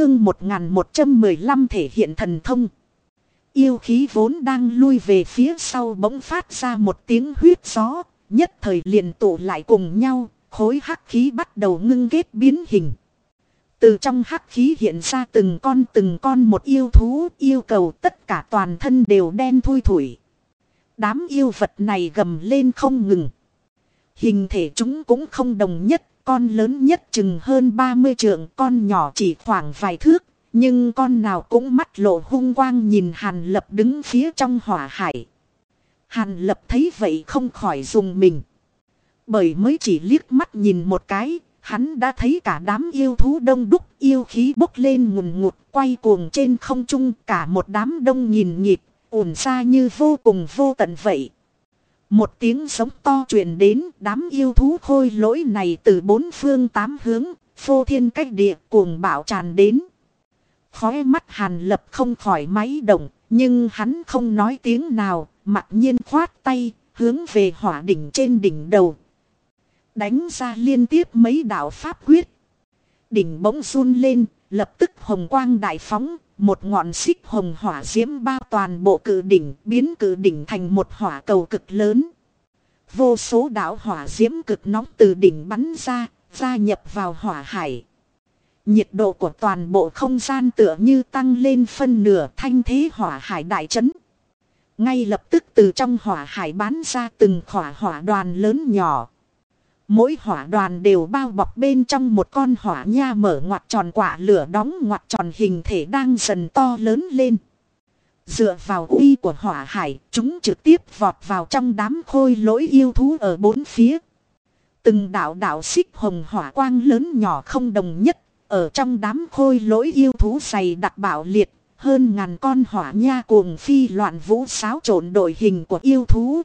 chương 1115 thể hiện thần thông. Yêu khí vốn đang lui về phía sau bỗng phát ra một tiếng huyết gió, nhất thời liền tụ lại cùng nhau, khối hắc khí bắt đầu ngưng kết biến hình. Từ trong hắc khí hiện ra từng con từng con một yêu thú yêu cầu tất cả toàn thân đều đen thui thủi. Đám yêu vật này gầm lên không ngừng. Hình thể chúng cũng không đồng nhất, con lớn nhất chừng hơn 30 trượng, con nhỏ chỉ khoảng vài thước, nhưng con nào cũng mắt lộ hung quang nhìn Hàn Lập đứng phía trong hỏa hải. Hàn Lập thấy vậy không khỏi dùng mình. Bởi mới chỉ liếc mắt nhìn một cái, hắn đã thấy cả đám yêu thú đông đúc yêu khí bốc lên ngùn ngụt quay cuồng trên không trung cả một đám đông nhìn nhịp, ổn xa như vô cùng vô tận vậy. Một tiếng sống to truyền đến đám yêu thú khôi lỗi này từ bốn phương tám hướng, phô thiên cách địa cuồng bạo tràn đến. Khói mắt hàn lập không khỏi máy động, nhưng hắn không nói tiếng nào, mặc nhiên khoát tay, hướng về hỏa đỉnh trên đỉnh đầu. Đánh ra liên tiếp mấy đạo pháp quyết. Đỉnh bỗng run lên, lập tức hồng quang đại phóng, một ngọn xích hồng hỏa diễm bao toàn bộ cử đỉnh, biến cử đỉnh thành một hỏa cầu cực lớn. Vô số đạo hỏa diễm cực nóng từ đỉnh bắn ra, gia nhập vào hỏa hải. Nhiệt độ của toàn bộ không gian tựa như tăng lên phân nửa thanh thế hỏa hải đại chấn. Ngay lập tức từ trong hỏa hải bán ra từng khỏa hỏa đoàn lớn nhỏ. Mỗi hỏa đoàn đều bao bọc bên trong một con hỏa nha mở ngoặt tròn quả lửa đóng ngoặt tròn hình thể đang dần to lớn lên. Dựa vào uy của hỏa hải, chúng trực tiếp vọt vào trong đám khôi lỗi yêu thú ở bốn phía. Từng đạo đạo xích hồng hỏa quang lớn nhỏ không đồng nhất, ở trong đám khôi lỗi yêu thú dày đặc bạo liệt, hơn ngàn con hỏa nha cuồng phi loạn vũ xáo trộn đội hình của yêu thú.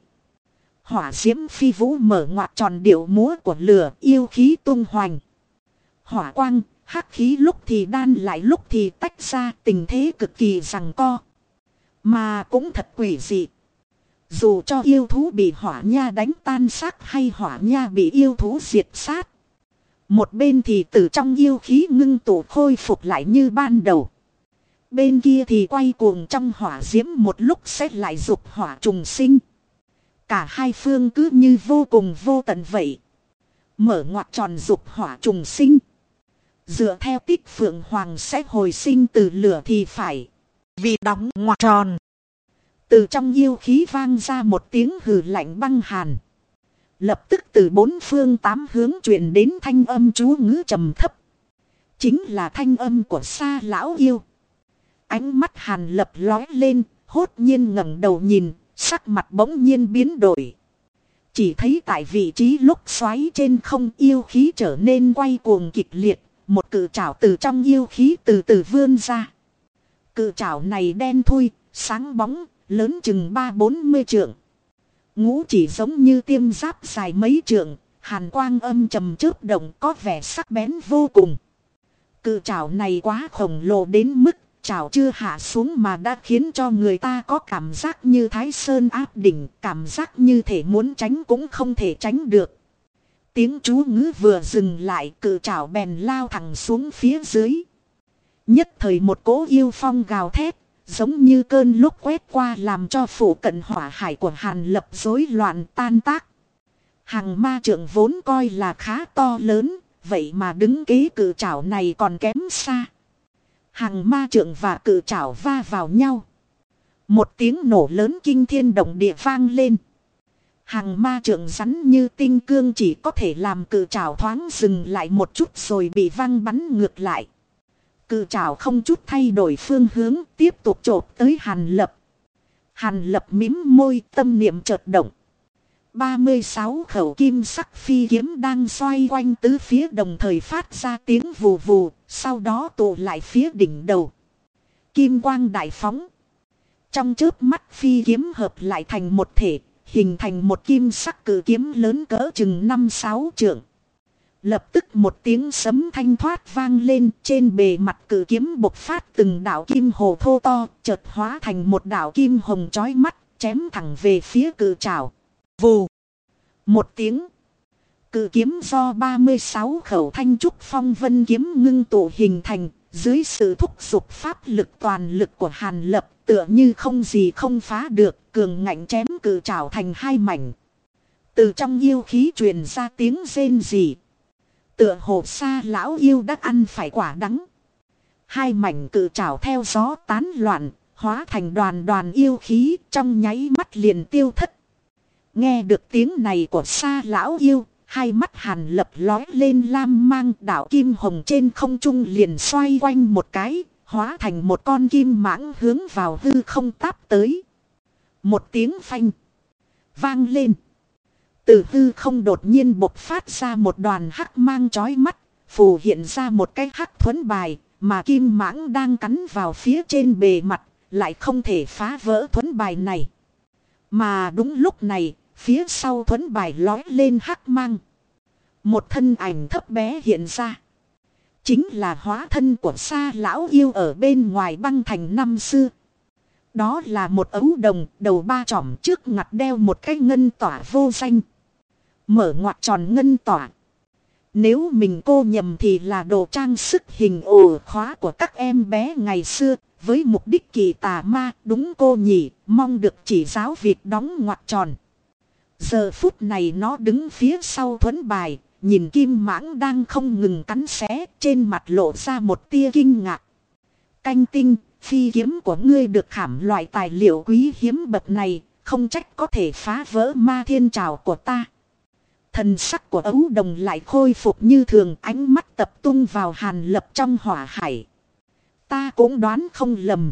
Hỏa diễm phi vũ mở ngoặt tròn điệu múa của lửa yêu khí tung hoành. Hỏa quang, hắc khí lúc thì đan lại lúc thì tách ra tình thế cực kỳ rằng co. Mà cũng thật quỷ dị. Dù cho yêu thú bị hỏa nha đánh tan xác hay hỏa nha bị yêu thú diệt sát. Một bên thì từ trong yêu khí ngưng tụ khôi phục lại như ban đầu. Bên kia thì quay cuồng trong hỏa diễm một lúc sẽ lại dục hỏa trùng sinh. Cả hai phương cứ như vô cùng vô tận vậy. Mở ngoặt tròn dục hỏa trùng sinh. Dựa theo tích phượng hoàng sẽ hồi sinh từ lửa thì phải. Vì đóng ngoặt tròn. Từ trong yêu khí vang ra một tiếng hừ lạnh băng hàn. Lập tức từ bốn phương tám hướng truyền đến thanh âm chú ngữ trầm thấp. Chính là thanh âm của xa lão yêu. Ánh mắt hàn lập lói lên, hốt nhiên ngẩng đầu nhìn, sắc mặt bỗng nhiên biến đổi. Chỉ thấy tại vị trí lúc xoáy trên không yêu khí trở nên quay cuồng kịch liệt, một cự trảo từ trong yêu khí từ từ vươn ra. Cự trảo này đen thui, sáng bóng, lớn chừng ba bốn mươi trượng. Ngũ chỉ giống như tiêm giáp dài mấy trượng, hàn quang âm trầm chớp động có vẻ sắc bén vô cùng. Cự trảo này quá khổng lồ đến mức trảo chưa hạ xuống mà đã khiến cho người ta có cảm giác như thái sơn áp đỉnh, cảm giác như thể muốn tránh cũng không thể tránh được. Tiếng chú ngữ vừa dừng lại cự chảo bèn lao thẳng xuống phía dưới. Nhất thời một cỗ yêu phong gào thét, giống như cơn lúc quét qua làm cho phủ cận hỏa hải của Hàn lập rối loạn tan tác. Hàng ma trưởng vốn coi là khá to lớn, vậy mà đứng kế cự chảo này còn kém xa. Hàng ma trưởng và cự trảo va vào nhau. Một tiếng nổ lớn kinh thiên động địa vang lên. Hàng ma trưởng rắn như tinh cương chỉ có thể làm cự trảo thoáng dừng lại một chút rồi bị văng bắn ngược lại. Cự trảo không chút thay đổi phương hướng tiếp tục trộp tới hàn lập. Hàn lập mím môi, tâm niệm chợt động. 36 khẩu kim sắc phi kiếm đang xoay quanh tứ phía đồng thời phát ra tiếng vù vù, sau đó tụ lại phía đỉnh đầu. Kim quang đại phóng. Trong chớp mắt phi kiếm hợp lại thành một thể, hình thành một kim sắc cử kiếm lớn cỡ chừng 5-6 trượng. Lập tức một tiếng sấm thanh thoát vang lên trên bề mặt cử kiếm bộc phát từng đạo kim hồ thô to, chợt hóa thành một đạo kim hồng chói mắt, chém thẳng về phía cử trào. Vù! Một tiếng. Cự kiếm do 36 khẩu thanh trúc phong vân kiếm ngưng tụ hình thành, Dưới sự thúc giục pháp lực toàn lực của Hàn Lập tựa như không gì không phá được, cường ngạnh chém cự trảo thành hai mảnh. Từ trong yêu khí truyền ra tiếng rên rỉ. Tựa hồ xa lão yêu đã ăn phải quả đắng. Hai mảnh cự trảo theo gió tán loạn, hóa thành đoàn đoàn yêu khí trong nháy mắt liền tiêu thất. Nghe được tiếng này của xa lão yêu, hai mắt hàn lập lói lên lam mang đảo kim hồng trên không trung liền xoay quanh một cái, hóa thành một con kim mãng hướng vào hư không táp tới. Một tiếng phanh vang lên. Từ hư không đột nhiên bộc phát ra một đoàn hắc mang chói mắt, phù hiện ra một cái hắc thuẫn bài, mà kim mãng đang cắn vào phía trên bề mặt, lại không thể phá vỡ thuẫn bài này. Mà đúng lúc này, phía sau thuấn bài lói lên hắc mang. Một thân ảnh thấp bé hiện ra. Chính là hóa thân của sa lão yêu ở bên ngoài băng thành năm xưa. Đó là một ấu đồng đầu ba trỏm trước ngặt đeo một cái ngân tỏa vô danh. Mở ngoặt tròn ngân tỏa. Nếu mình cô nhầm thì là đồ trang sức hình ổ khóa của các em bé ngày xưa. Với mục đích kỳ tà ma, đúng cô nhỉ, mong được chỉ giáo việc đóng ngoặt tròn. Giờ phút này nó đứng phía sau thuẫn bài nhìn kim mãng đang không ngừng cắn xé, trên mặt lộ ra một tia kinh ngạc. Canh tinh, phi kiếm của ngươi được khảm loại tài liệu quý hiếm bậc này, không trách có thể phá vỡ ma thiên trào của ta. Thần sắc của ấu đồng lại khôi phục như thường ánh mắt tập trung vào hàn lập trong hỏa hải. Ta cũng đoán không lầm.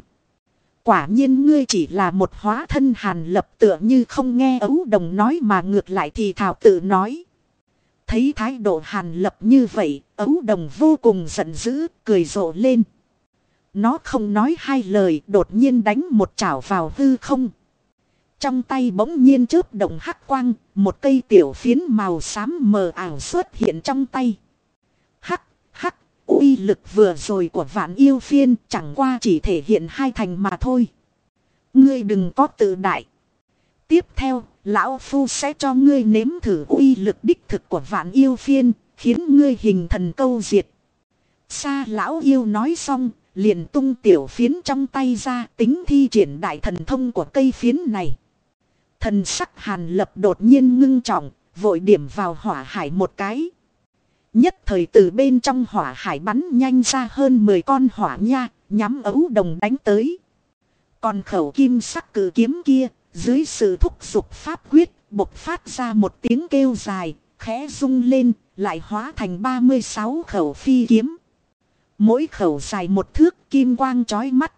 Quả nhiên ngươi chỉ là một hóa thân hàn lập tựa như không nghe ấu đồng nói mà ngược lại thì thảo tự nói. Thấy thái độ hàn lập như vậy, ấu đồng vô cùng giận dữ, cười rộ lên. Nó không nói hai lời, đột nhiên đánh một chảo vào hư không. Trong tay bỗng nhiên chớp động hắc quang, một cây tiểu phiến màu xám mờ ảo xuất hiện trong tay. Uy lực vừa rồi của vạn yêu phiên chẳng qua chỉ thể hiện hai thành mà thôi. Ngươi đừng có tự đại. Tiếp theo, Lão Phu sẽ cho ngươi nếm thử uy lực đích thực của vạn yêu phiên, khiến ngươi hình thần câu diệt. Sa lão yêu nói xong, liền tung tiểu phiến trong tay ra tính thi triển đại thần thông của cây phiến này. Thần sắc hàn lập đột nhiên ngưng trọng, vội điểm vào hỏa hải một cái. Nhất thời từ bên trong hỏa hải bắn nhanh ra hơn 10 con hỏa nha, nhắm ấu đồng đánh tới. Còn khẩu kim sắc cử kiếm kia, dưới sự thúc giục pháp quyết, bộc phát ra một tiếng kêu dài, khẽ rung lên, lại hóa thành 36 khẩu phi kiếm. Mỗi khẩu dài một thước kim quang chói mắt.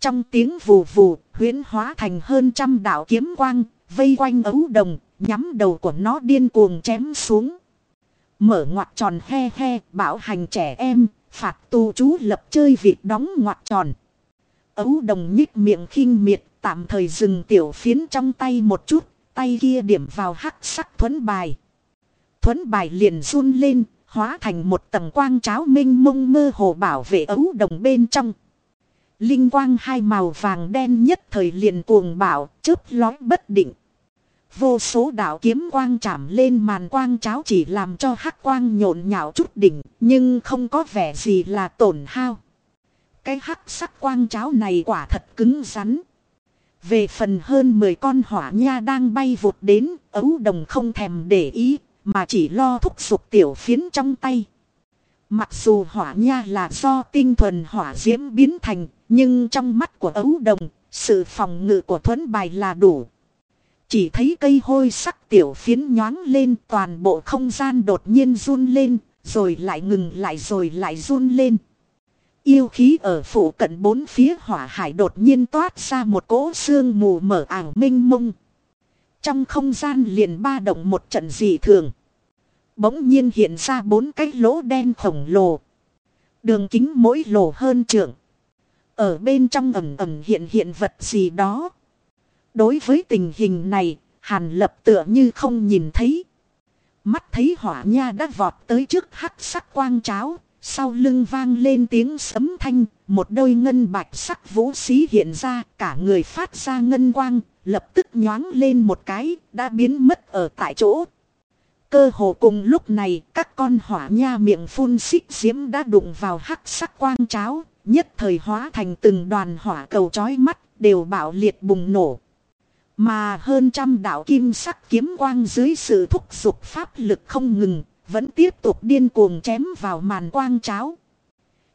Trong tiếng vù vù, huyễn hóa thành hơn trăm đạo kiếm quang, vây quanh ấu đồng, nhắm đầu của nó điên cuồng chém xuống. Mở ngoặt tròn he he, bảo hành trẻ em, phạt tu chú lập chơi việc đóng ngoặt tròn. Ấu đồng nhích miệng khinh miệt, tạm thời dừng tiểu phiến trong tay một chút, tay kia điểm vào hắc sắc thuấn bài. Thuấn bài liền run lên, hóa thành một tầng quang cháo minh mông mơ hồ bảo vệ ấu đồng bên trong. Linh quang hai màu vàng đen nhất thời liền cuồng bảo, chớp lói bất định. Vô số đạo kiếm quang chạm lên màn quang cháo chỉ làm cho hắc quang nhộn nhạo chút đỉnh, nhưng không có vẻ gì là tổn hao. Cái hắc sắc quang cháo này quả thật cứng rắn. Về phần hơn 10 con hỏa nha đang bay vụt đến, ấu đồng không thèm để ý, mà chỉ lo thúc giục tiểu phiến trong tay. Mặc dù hỏa nha là do tinh thuần hỏa diễm biến thành, nhưng trong mắt của ấu đồng, sự phòng ngự của thuấn bài là đủ. Chỉ thấy cây hôi sắc tiểu phiến nhoáng lên toàn bộ không gian đột nhiên run lên, rồi lại ngừng lại rồi lại run lên. Yêu khí ở phủ cận bốn phía hỏa hải đột nhiên toát ra một cỗ xương mù mở ảo minh mông. Trong không gian liền ba động một trận dị thường. Bỗng nhiên hiện ra bốn cái lỗ đen khổng lồ. Đường kính mỗi lỗ hơn trượng. Ở bên trong ẩm ẩm hiện hiện vật gì đó. Đối với tình hình này, Hàn lập tựa như không nhìn thấy. Mắt thấy hỏa nha đã vọt tới trước hắc sắc quang cháo, sau lưng vang lên tiếng sấm thanh, một đôi ngân bạch sắc vũ xí hiện ra, cả người phát ra ngân quang, lập tức nhoáng lên một cái, đã biến mất ở tại chỗ. Cơ hồ cùng lúc này các con hỏa nha miệng phun xích diễm đã đụng vào hắc sắc quang cháo, nhất thời hóa thành từng đoàn hỏa cầu chói mắt, đều bạo liệt bùng nổ. Mà hơn trăm đạo kim sắc kiếm quang dưới sự thúc giục pháp lực không ngừng, vẫn tiếp tục điên cuồng chém vào màn quang cháo.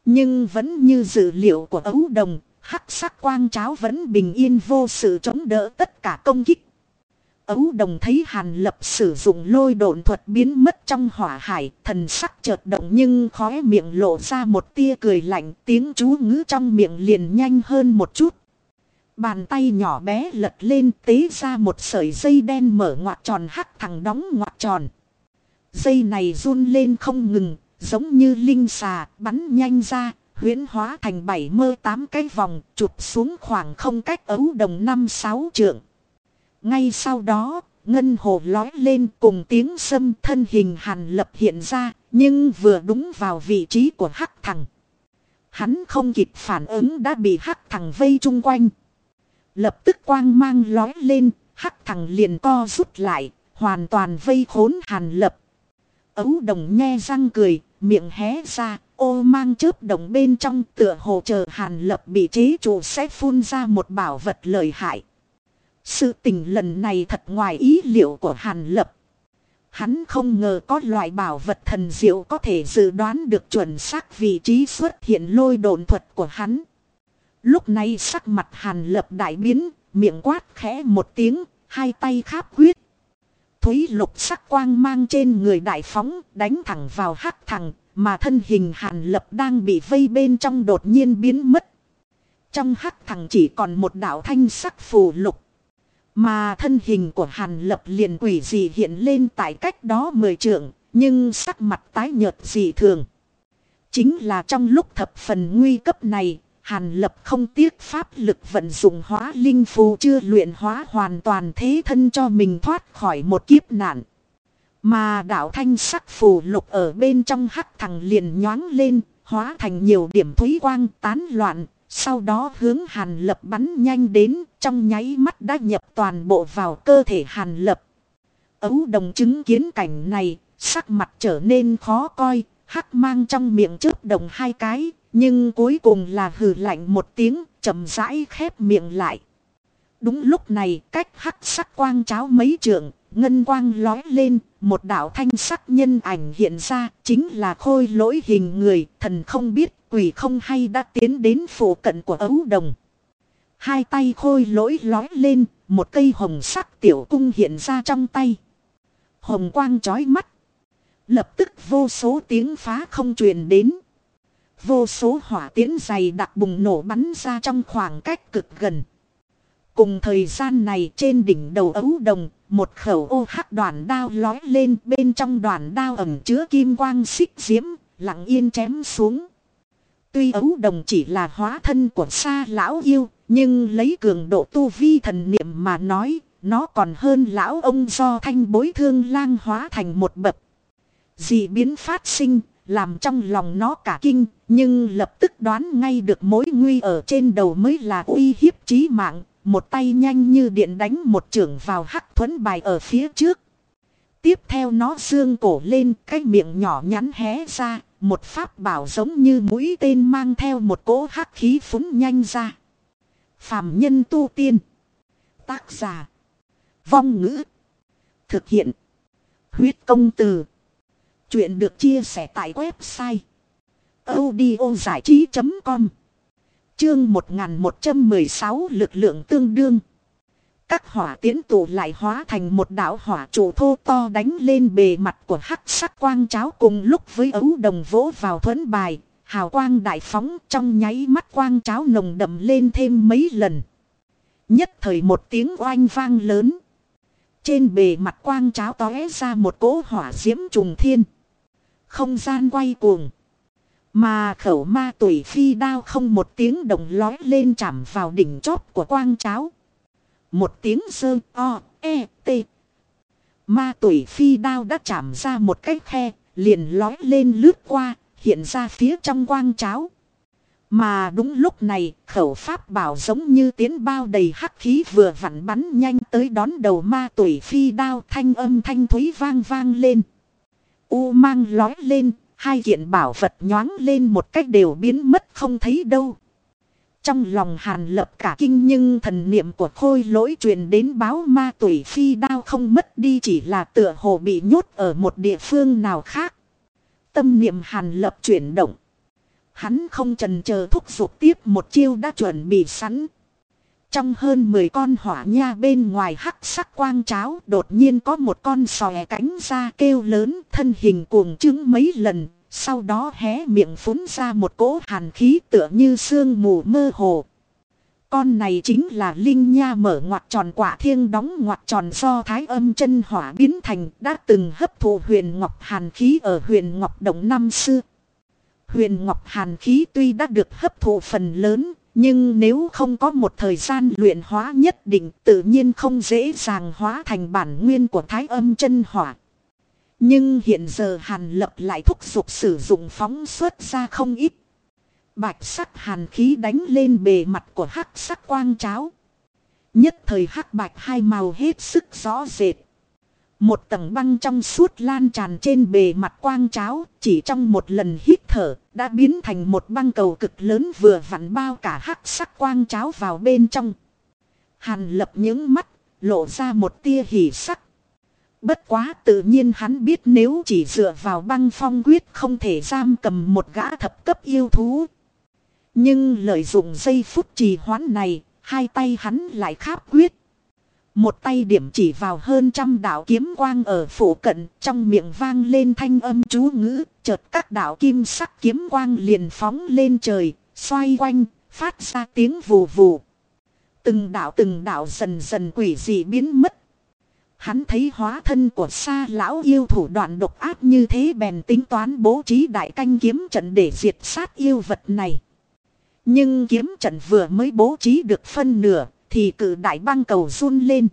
Nhưng vẫn như dự liệu của ấu đồng, hắc sắc quang cháo vẫn bình yên vô sự chống đỡ tất cả công kích. Ấu đồng thấy Hàn Lập sử dụng lôi độn thuật biến mất trong hỏa hải, thần sắc chợt động nhưng khóe miệng lộ ra một tia cười lạnh, tiếng chú ngữ trong miệng liền nhanh hơn một chút. Bàn tay nhỏ bé lật lên tế ra một sợi dây đen mở ngoặt tròn hắc thẳng đóng ngoặt tròn. Dây này run lên không ngừng, giống như linh xà, bắn nhanh ra, huyễn hóa thành bảy mơ tám cái vòng, chụp xuống khoảng không cách ấu đồng năm sáu trượng. Ngay sau đó, ngân hồ lói lên cùng tiếng sâm thân hình hàn lập hiện ra, nhưng vừa đúng vào vị trí của hắc thằng. Hắn không kịp phản ứng đã bị hắc thằng vây chung quanh. Lập tức quang mang lói lên, hắc thằng liền co rút lại, hoàn toàn vây khốn hàn lập. Ấu đồng nghe răng cười, miệng hé ra, ô mang chớp đồng bên trong tựa hồ chờ hàn lập bị chế chủ sẽ phun ra một bảo vật lợi hại. Sự tình lần này thật ngoài ý liệu của hàn lập. Hắn không ngờ có loại bảo vật thần diệu có thể dự đoán được chuẩn xác vị trí xuất hiện lôi đồn thuật của hắn. Lúc này sắc mặt hàn lập đại biến, miệng quát khẽ một tiếng, hai tay kháp quyết. Thúy lục sắc quang mang trên người đại phóng đánh thẳng vào hắc thằng mà thân hình hàn lập đang bị vây bên trong đột nhiên biến mất. Trong hắc thằng chỉ còn một đạo thanh sắc phù lục. Mà thân hình của hàn lập liền quỷ dị hiện lên tại cách đó mười trượng, nhưng sắc mặt tái nhợt dị thường. Chính là trong lúc thập phần nguy cấp này, Hàn lập không tiếc pháp lực vận dụng hóa linh phù chưa luyện hóa hoàn toàn thế thân cho mình thoát khỏi một kiếp nạn. Mà đạo thanh sắc phù lục ở bên trong hắc thằng liền nhoáng lên, hóa thành nhiều điểm thúy quang tán loạn, sau đó hướng hàn lập bắn nhanh đến, trong nháy mắt đã nhập toàn bộ vào cơ thể hàn lập. Ấu đồng chứng kiến cảnh này, sắc mặt trở nên khó coi, hắc mang trong miệng trước đồng hai cái, nhưng cuối cùng là hừ lạnh một tiếng, chậm rãi khép miệng lại. Đúng lúc này, cách hắc sắc quang cháo mấy trượng, ngân quang lói lên, một đạo thanh sắc nhân ảnh hiện ra, chính là khôi lỗi hình người, thần không biết, quỷ không hay đã tiến đến phủ cận của ấu đồng. Hai tay khôi lỗi lói lên, một cây hồng sắc tiểu cung hiện ra trong tay. Hồng quang chói mắt. Lập tức vô số tiếng phá không truyền đến. Vô số hỏa tiễn dày đặc bùng nổ bắn ra trong khoảng cách cực gần. Cùng thời gian này trên đỉnh đầu ấu đồng, một khẩu ô hắc đoàn đao lói lên bên trong đoàn đao ẩm chứa kim quang xích diễm, lặng yên chém xuống. Tuy ấu đồng chỉ là hóa thân của xa lão yêu, nhưng lấy cường độ tu vi thần niệm mà nói, nó còn hơn lão ông do thanh bối thương lang hóa thành một bậc. Dị biến phát sinh, làm trong lòng nó cả kinh, nhưng lập tức đoán ngay được mối nguy ở trên đầu mới là uy hiếp chí mạng, một tay nhanh như điện đánh một trưởng vào hắc thuẫn bài ở phía trước. Tiếp theo nó xương cổ lên cái miệng nhỏ nhắn hé ra, một pháp bảo giống như mũi tên mang theo một cỗ hắc khí phúng nhanh ra. Phạm nhân tu tiên. Tác giả. Vong ngữ. Thực hiện. Huyết công từ. Chuyện được chia sẻ tại website giải trí.com Chương 1116 lực lượng tương đương. Các hỏa tiến tụ lại hóa thành một đạo hỏa trụ thô to đánh lên bề mặt của hắc sắc quang cháo cùng lúc với ấu đồng vỗ vào thuẫn bài. Hào quang đại phóng trong nháy mắt quang cháo nồng đậm lên thêm mấy lần. Nhất thời một tiếng oanh vang lớn. Trên bề mặt quang cháo tóe ra một cỗ hỏa diễm trùng thiên. Không gian quay cuồng. Mà khẩu ma tuổi phi đao không một tiếng đồng lói lên chạm vào đỉnh chóp của quang cháo. Một tiếng sơ o, e, t. Ma tuổi phi đao đã chạm ra một cái khe, liền lói lên lướt qua, hiện ra phía trong quang cháo. Mà đúng lúc này, khẩu pháp bảo giống như tiến bao đầy hắc khí vừa vặn bắn nhanh tới đón đầu ma tuổi phi đao thanh âm thanh thúy vang vang lên. U mang lói lên, hai kiện bảo vật nhoáng lên một cách đều biến mất không thấy đâu. Trong lòng hàn lập cả kinh nhưng thần niệm của khôi lỗi truyền đến báo ma tuổi phi đao không mất đi chỉ là tựa hồ bị nhốt ở một địa phương nào khác. Tâm niệm hàn lập chuyển động. Hắn không trần chờ thúc giục tiếp một chiêu đã chuẩn bị sẵn. Trong hơn 10 con hỏa nha bên ngoài hắc sắc quang cháo đột nhiên có một con sòe cánh ra kêu lớn thân hình cuồng trứng mấy lần. Sau đó hé miệng phún ra một cỗ hàn khí tựa như sương mù mơ hồ. Con này chính là Linh Nha mở ngoặt tròn quả thiêng đóng ngoặt tròn do thái âm chân hỏa biến thành đã từng hấp thụ huyền ngọc hàn khí ở huyền ngọc động năm xưa. Huyền ngọc hàn khí tuy đã được hấp thụ phần lớn, nhưng nếu không có một thời gian luyện hóa nhất định tự nhiên không dễ dàng hóa thành bản nguyên của thái âm chân hỏa. Nhưng hiện giờ hàn lập lại thúc giục sử dụng phóng xuất ra không ít. Bạch sắc hàn khí đánh lên bề mặt của hắc sắc quang cháo. Nhất thời hắc bạch hai màu hết sức rõ rệt. Một tầng băng trong suốt lan tràn trên bề mặt quang cháo, chỉ trong một lần hít thở, đã biến thành một băng cầu cực lớn vừa vặn bao cả hắc sắc quang cháo vào bên trong. Hàn lập những mắt, lộ ra một tia hỉ sắc. Bất quá tự nhiên hắn biết nếu chỉ dựa vào băng phong quyết không thể giam cầm một gã thập cấp yêu thú. Nhưng lợi dụng giây phút trì hoãn này, hai tay hắn lại kháp quyết. Một tay điểm chỉ vào hơn trăm đạo kiếm quang ở phủ cận, trong miệng vang lên thanh âm chú ngữ, chợt các đạo kim sắc kiếm quang liền phóng lên trời, xoay quanh, phát ra tiếng vù vù. Từng đạo từng đạo dần dần quỷ dị biến mất. Hắn thấy hóa thân của xa lão yêu thủ đoạn độc ác như thế bèn tính toán bố trí đại canh kiếm trận để diệt sát yêu vật này. Nhưng kiếm trận vừa mới bố trí được phân nửa, thì cử đại băng cầu run lên.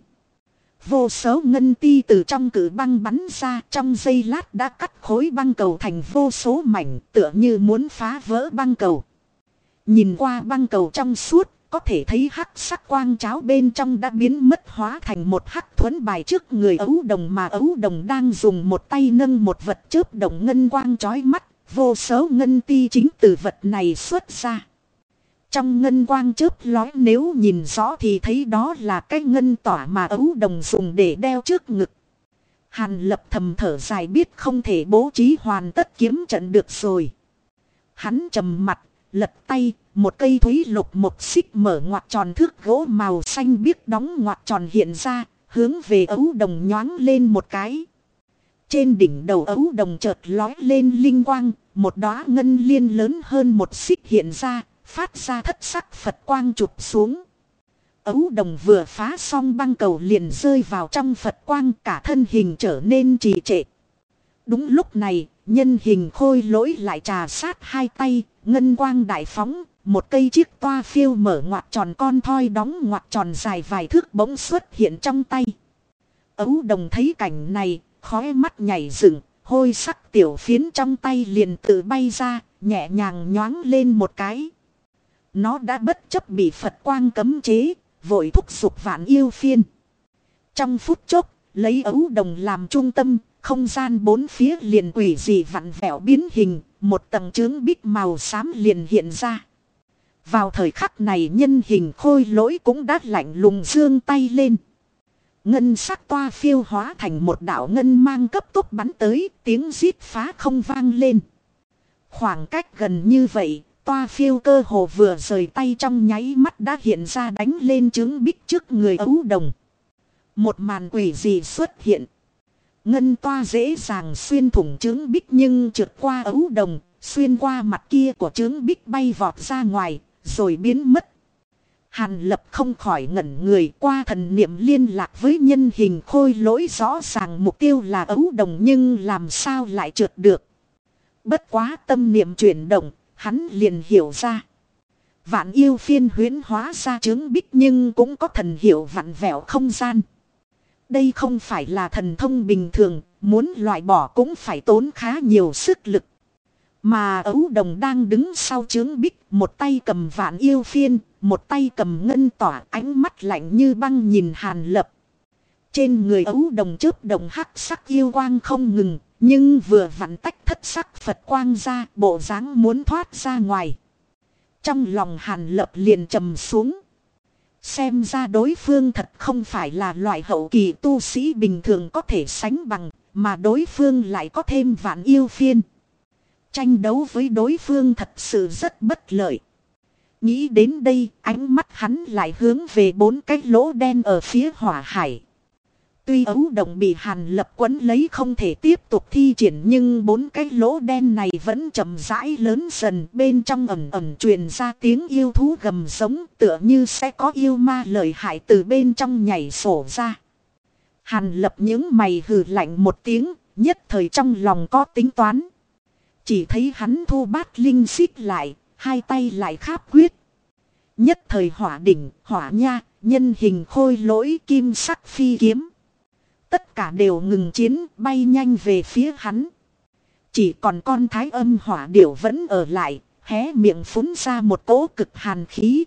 Vô số ngân ti từ trong cử băng bắn ra trong giây lát đã cắt khối băng cầu thành vô số mảnh tựa như muốn phá vỡ băng cầu. Nhìn qua băng cầu trong suốt, có thể thấy hắc sắc quang cháo bên trong đã biến mất hóa thành một hắc thuấn bài trước người ấu đồng mà ấu đồng đang dùng một tay nâng một vật chớp đồng ngân quang chói mắt, vô số ngân ti chính từ vật này xuất ra. Trong ngân quang chớp lói nếu nhìn rõ thì thấy đó là cái ngân tỏa mà ấu đồng dùng để đeo trước ngực. Hàn lập thầm thở dài biết không thể bố trí hoàn tất kiếm trận được rồi. Hắn trầm mặt, lật tay, một cây thúy lục một xích mở ngoặt tròn thước gỗ màu xanh biếc đóng ngoặt tròn hiện ra, hướng về ấu đồng nhoáng lên một cái. Trên đỉnh đầu ấu đồng chợt lói lên linh quang, một đóa ngân liên lớn hơn một xích hiện ra, Phát ra thất sắc Phật quang chụp xuống. Ấu đồng vừa phá xong băng cầu liền rơi vào trong Phật quang cả thân hình trở nên trì trệ. Đúng lúc này, nhân hình khôi lỗi lại trà sát hai tay, ngân quang đại phóng, một cây chiếc toa phiêu mở ngoặt tròn con thoi đóng ngoặt tròn dài vài thước bỗng xuất hiện trong tay. Ấu đồng thấy cảnh này, khói mắt nhảy dựng, hôi sắc tiểu phiến trong tay liền tự bay ra, nhẹ nhàng nhoáng lên một cái. Nó đã bất chấp bị Phật quang cấm chế, vội thúc giục vạn yêu phiên. Trong phút chốc, lấy ấu đồng làm trung tâm, không gian bốn phía liền quỷ dị vặn vẹo biến hình, một tầng trướng bích màu xám liền hiện ra. Vào thời khắc này nhân hình khôi lỗi cũng đã lạnh lùng dương tay lên. Ngân sắc toa phiêu hóa thành một đạo ngân mang cấp tốc bắn tới, tiếng rít phá không vang lên. Khoảng cách gần như vậy, toa phiêu cơ hồ vừa rời tay trong nháy mắt đã hiện ra đánh lên trứng bích trước người ấu đồng. Một màn quỷ gì xuất hiện. Ngân toa dễ dàng xuyên thủng trứng bích nhưng trượt qua ấu đồng, xuyên qua mặt kia của trứng bích bay vọt ra ngoài, rồi biến mất. Hàn lập không khỏi ngẩn người qua thần niệm liên lạc với nhân hình khôi lỗi rõ ràng mục tiêu là ấu đồng nhưng làm sao lại trượt được. Bất quá tâm niệm chuyển động, hắn liền hiểu ra. Vạn yêu phiên huyến hóa ra chướng bích nhưng cũng có thần hiệu vạn vẹo không gian. Đây không phải là thần thông bình thường, muốn loại bỏ cũng phải tốn khá nhiều sức lực. Mà ấu đồng đang đứng sau chướng bích, một tay cầm vạn yêu phiên, một tay cầm ngân tỏa ánh mắt lạnh như băng nhìn hàn lập. Trên người ấu đồng chớp đồng hắc sắc yêu quang không ngừng, nhưng vừa vặn tách thất sắc Phật quang ra, bộ dáng muốn thoát ra ngoài. Trong lòng hàn lập liền trầm xuống. Xem ra đối phương thật không phải là loại hậu kỳ tu sĩ bình thường có thể sánh bằng, mà đối phương lại có thêm vạn yêu phiên. Tranh đấu với đối phương thật sự rất bất lợi. Nghĩ đến đây, ánh mắt hắn lại hướng về bốn cái lỗ đen ở phía hỏa hải. Tuy ấu đồng bị hàn lập quấn lấy không thể tiếp tục thi triển nhưng bốn cái lỗ đen này vẫn chậm rãi lớn dần bên trong ẩm ẩm truyền ra tiếng yêu thú gầm giống tựa như sẽ có yêu ma lợi hại từ bên trong nhảy sổ ra. Hàn lập những mày hừ lạnh một tiếng, nhất thời trong lòng có tính toán. Chỉ thấy hắn thu bát linh xích lại, hai tay lại kháp quyết. Nhất thời hỏa đỉnh, hỏa nha, nhân hình khôi lỗi kim sắc phi kiếm. Tất cả đều ngừng chiến, bay nhanh về phía hắn. Chỉ còn con thái âm hỏa điểu vẫn ở lại, hé miệng phun ra một cỗ cực hàn khí.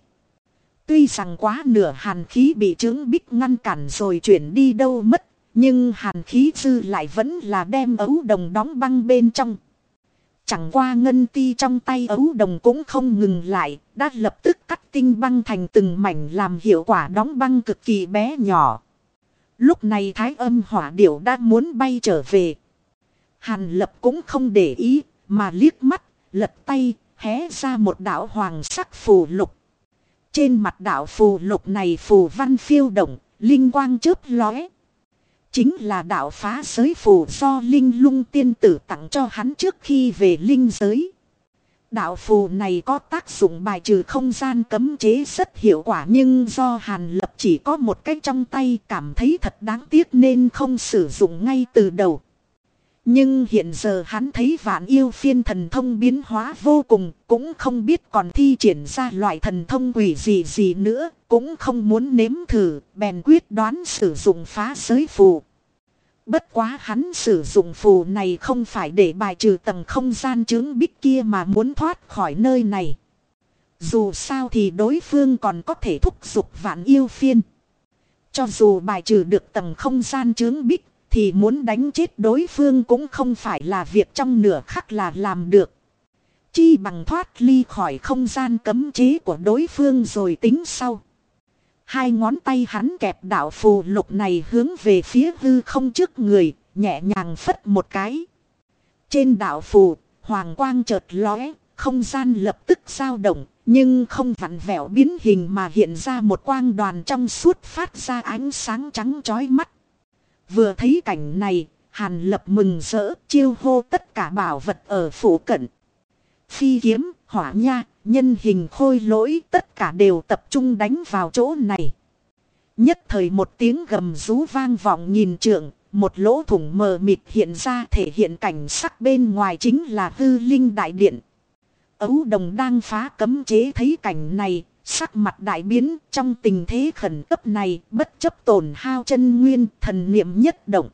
Tuy rằng quá nửa hàn khí bị trướng bích ngăn cản rồi chuyển đi đâu mất, nhưng hàn khí dư lại vẫn là đem ấu đồng đóng băng bên trong. Chẳng qua ngân ti trong tay ấu đồng cũng không ngừng lại, đã lập tức cắt tinh băng thành từng mảnh làm hiệu quả đóng băng cực kỳ bé nhỏ. Lúc này thái âm hỏa điểu đã muốn bay trở về. Hàn lập cũng không để ý, mà liếc mắt, lật tay, hé ra một đạo hoàng sắc phù lục. Trên mặt đạo phù lục này phù văn phiêu động, linh quang chớp lóe. Chính là đạo phá giới phù do Linh lung tiên tử tặng cho hắn trước khi về linh giới. Đạo phù này có tác dụng bài trừ không gian cấm chế rất hiệu quả nhưng do Hàn Lập chỉ có một cách trong tay cảm thấy thật đáng tiếc nên không sử dụng ngay từ đầu. Nhưng hiện giờ hắn thấy vạn yêu phiên thần thông biến hóa vô cùng, cũng không biết còn thi triển ra loại thần thông quỷ gì gì nữa, cũng không muốn nếm thử, bèn quyết đoán sử dụng phá giới phù. Bất quá hắn sử dụng phù này không phải để bài trừ tầng không gian chứng bích kia mà muốn thoát khỏi nơi này. Dù sao thì đối phương còn có thể thúc giục vạn yêu phiên. Cho dù bài trừ được tầng không gian chứng bích thì muốn đánh chết đối phương cũng không phải là việc trong nửa khắc là làm được. Chi bằng thoát ly khỏi không gian cấm chế của đối phương rồi tính sau. Hai ngón tay hắn kẹp đạo phù lục này hướng về phía hư không trước người, nhẹ nhàng phất một cái. Trên đạo phù, hoàng quang chợt lóe, không gian lập tức dao động, nhưng không vặn vẹo biến hình mà hiện ra một quang đoàn trong suốt phát ra ánh sáng trắng chói mắt. Vừa thấy cảnh này, Hàn lập mừng rỡ, chiêu hô tất cả bảo vật ở phủ cận. Phi kiếm, hỏa nha, nhân hình khôi lỗi tất cả đều tập trung đánh vào chỗ này. Nhất thời một tiếng gầm rú vang vọng nhìn trượng, một lỗ thủng mờ mịt hiện ra thể hiện cảnh sắc bên ngoài chính là hư linh đại điện. Ấu đồng đang phá cấm chế thấy cảnh này, sắc mặt đại biến trong tình thế khẩn cấp này bất chấp tổn hao chân nguyên thần niệm nhất động.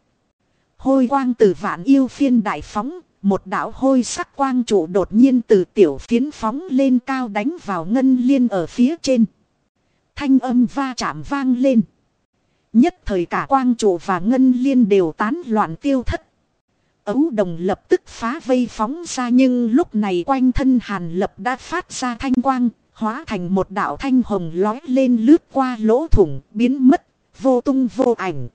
Hôi quang từ vạn yêu phiên đại phóng, một đạo hôi sắc quang trụ đột nhiên từ tiểu phiến phóng lên cao đánh vào ngân liên ở phía trên. Thanh âm va chạm vang lên. Nhất thời cả quang trụ và ngân liên đều tán loạn tiêu thất. Ấu đồng lập tức phá vây phóng ra nhưng lúc này quanh thân hàn lập đã phát ra thanh quang, hóa thành một đạo thanh hồng lói lên lướt qua lỗ thủng, biến mất, vô tung vô ảnh.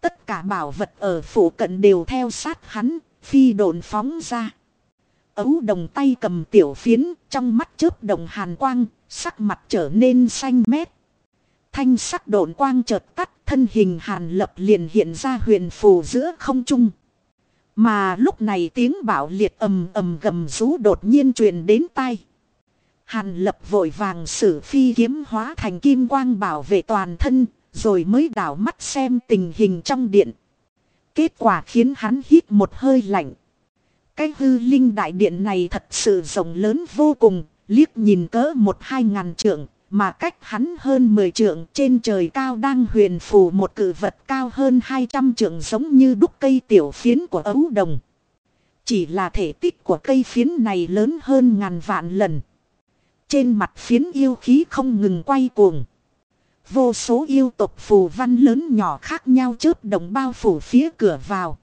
Tất cả bảo vật ở phủ cận đều theo sát hắn, phi độn phóng ra. Ấu đồng tay cầm tiểu phiến, trong mắt chớp đồng hàn quang, sắc mặt trở nên xanh mét. Thanh sắc độn quang chợt tắt, thân hình hàn lập liền hiện ra huyền phù giữa không trung. Mà lúc này tiếng bảo liệt ầm ầm gầm rú đột nhiên truyền đến tai. Hàn lập vội vàng sử phi kiếm hóa thành kim quang bảo vệ toàn thân, rồi mới đảo mắt xem tình hình trong điện. Kết quả khiến hắn hít một hơi lạnh. Cái hư linh đại điện này thật sự rộng lớn vô cùng, liếc nhìn cỡ một hai ngàn trượng, mà cách hắn hơn mười trượng trên trời cao đang huyền phù một cử vật cao hơn hai trăm trượng giống như đúc cây tiểu phiến của ấu đồng. Chỉ là thể tích của cây phiến này lớn hơn ngàn vạn lần. Trên mặt phiến yêu khí không ngừng quay cuồng. Vô số yêu tộc phù văn lớn nhỏ khác nhau chớp đồng bao phủ phía cửa vào.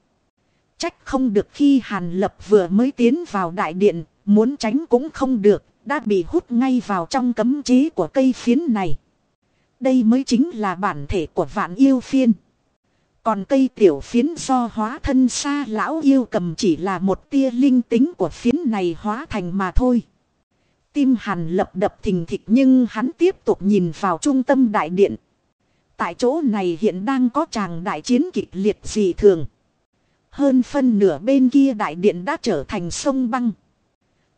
Trách không được khi Hàn Lập vừa mới tiến vào đại điện, muốn tránh cũng không được, đã bị hút ngay vào trong cấm chế của cây phiến này. Đây mới chính là bản thể của vạn yêu phiên. Còn cây tiểu phiến do hóa thân xa lão yêu cầm chỉ là một tia linh tính của phiến này hóa thành mà thôi. Tim hàn lập đập thình thịch nhưng hắn tiếp tục nhìn vào trung tâm đại điện. Tại chỗ này hiện đang có chàng đại chiến kịch liệt dị thường. Hơn phân nửa bên kia đại điện đã trở thành sông băng.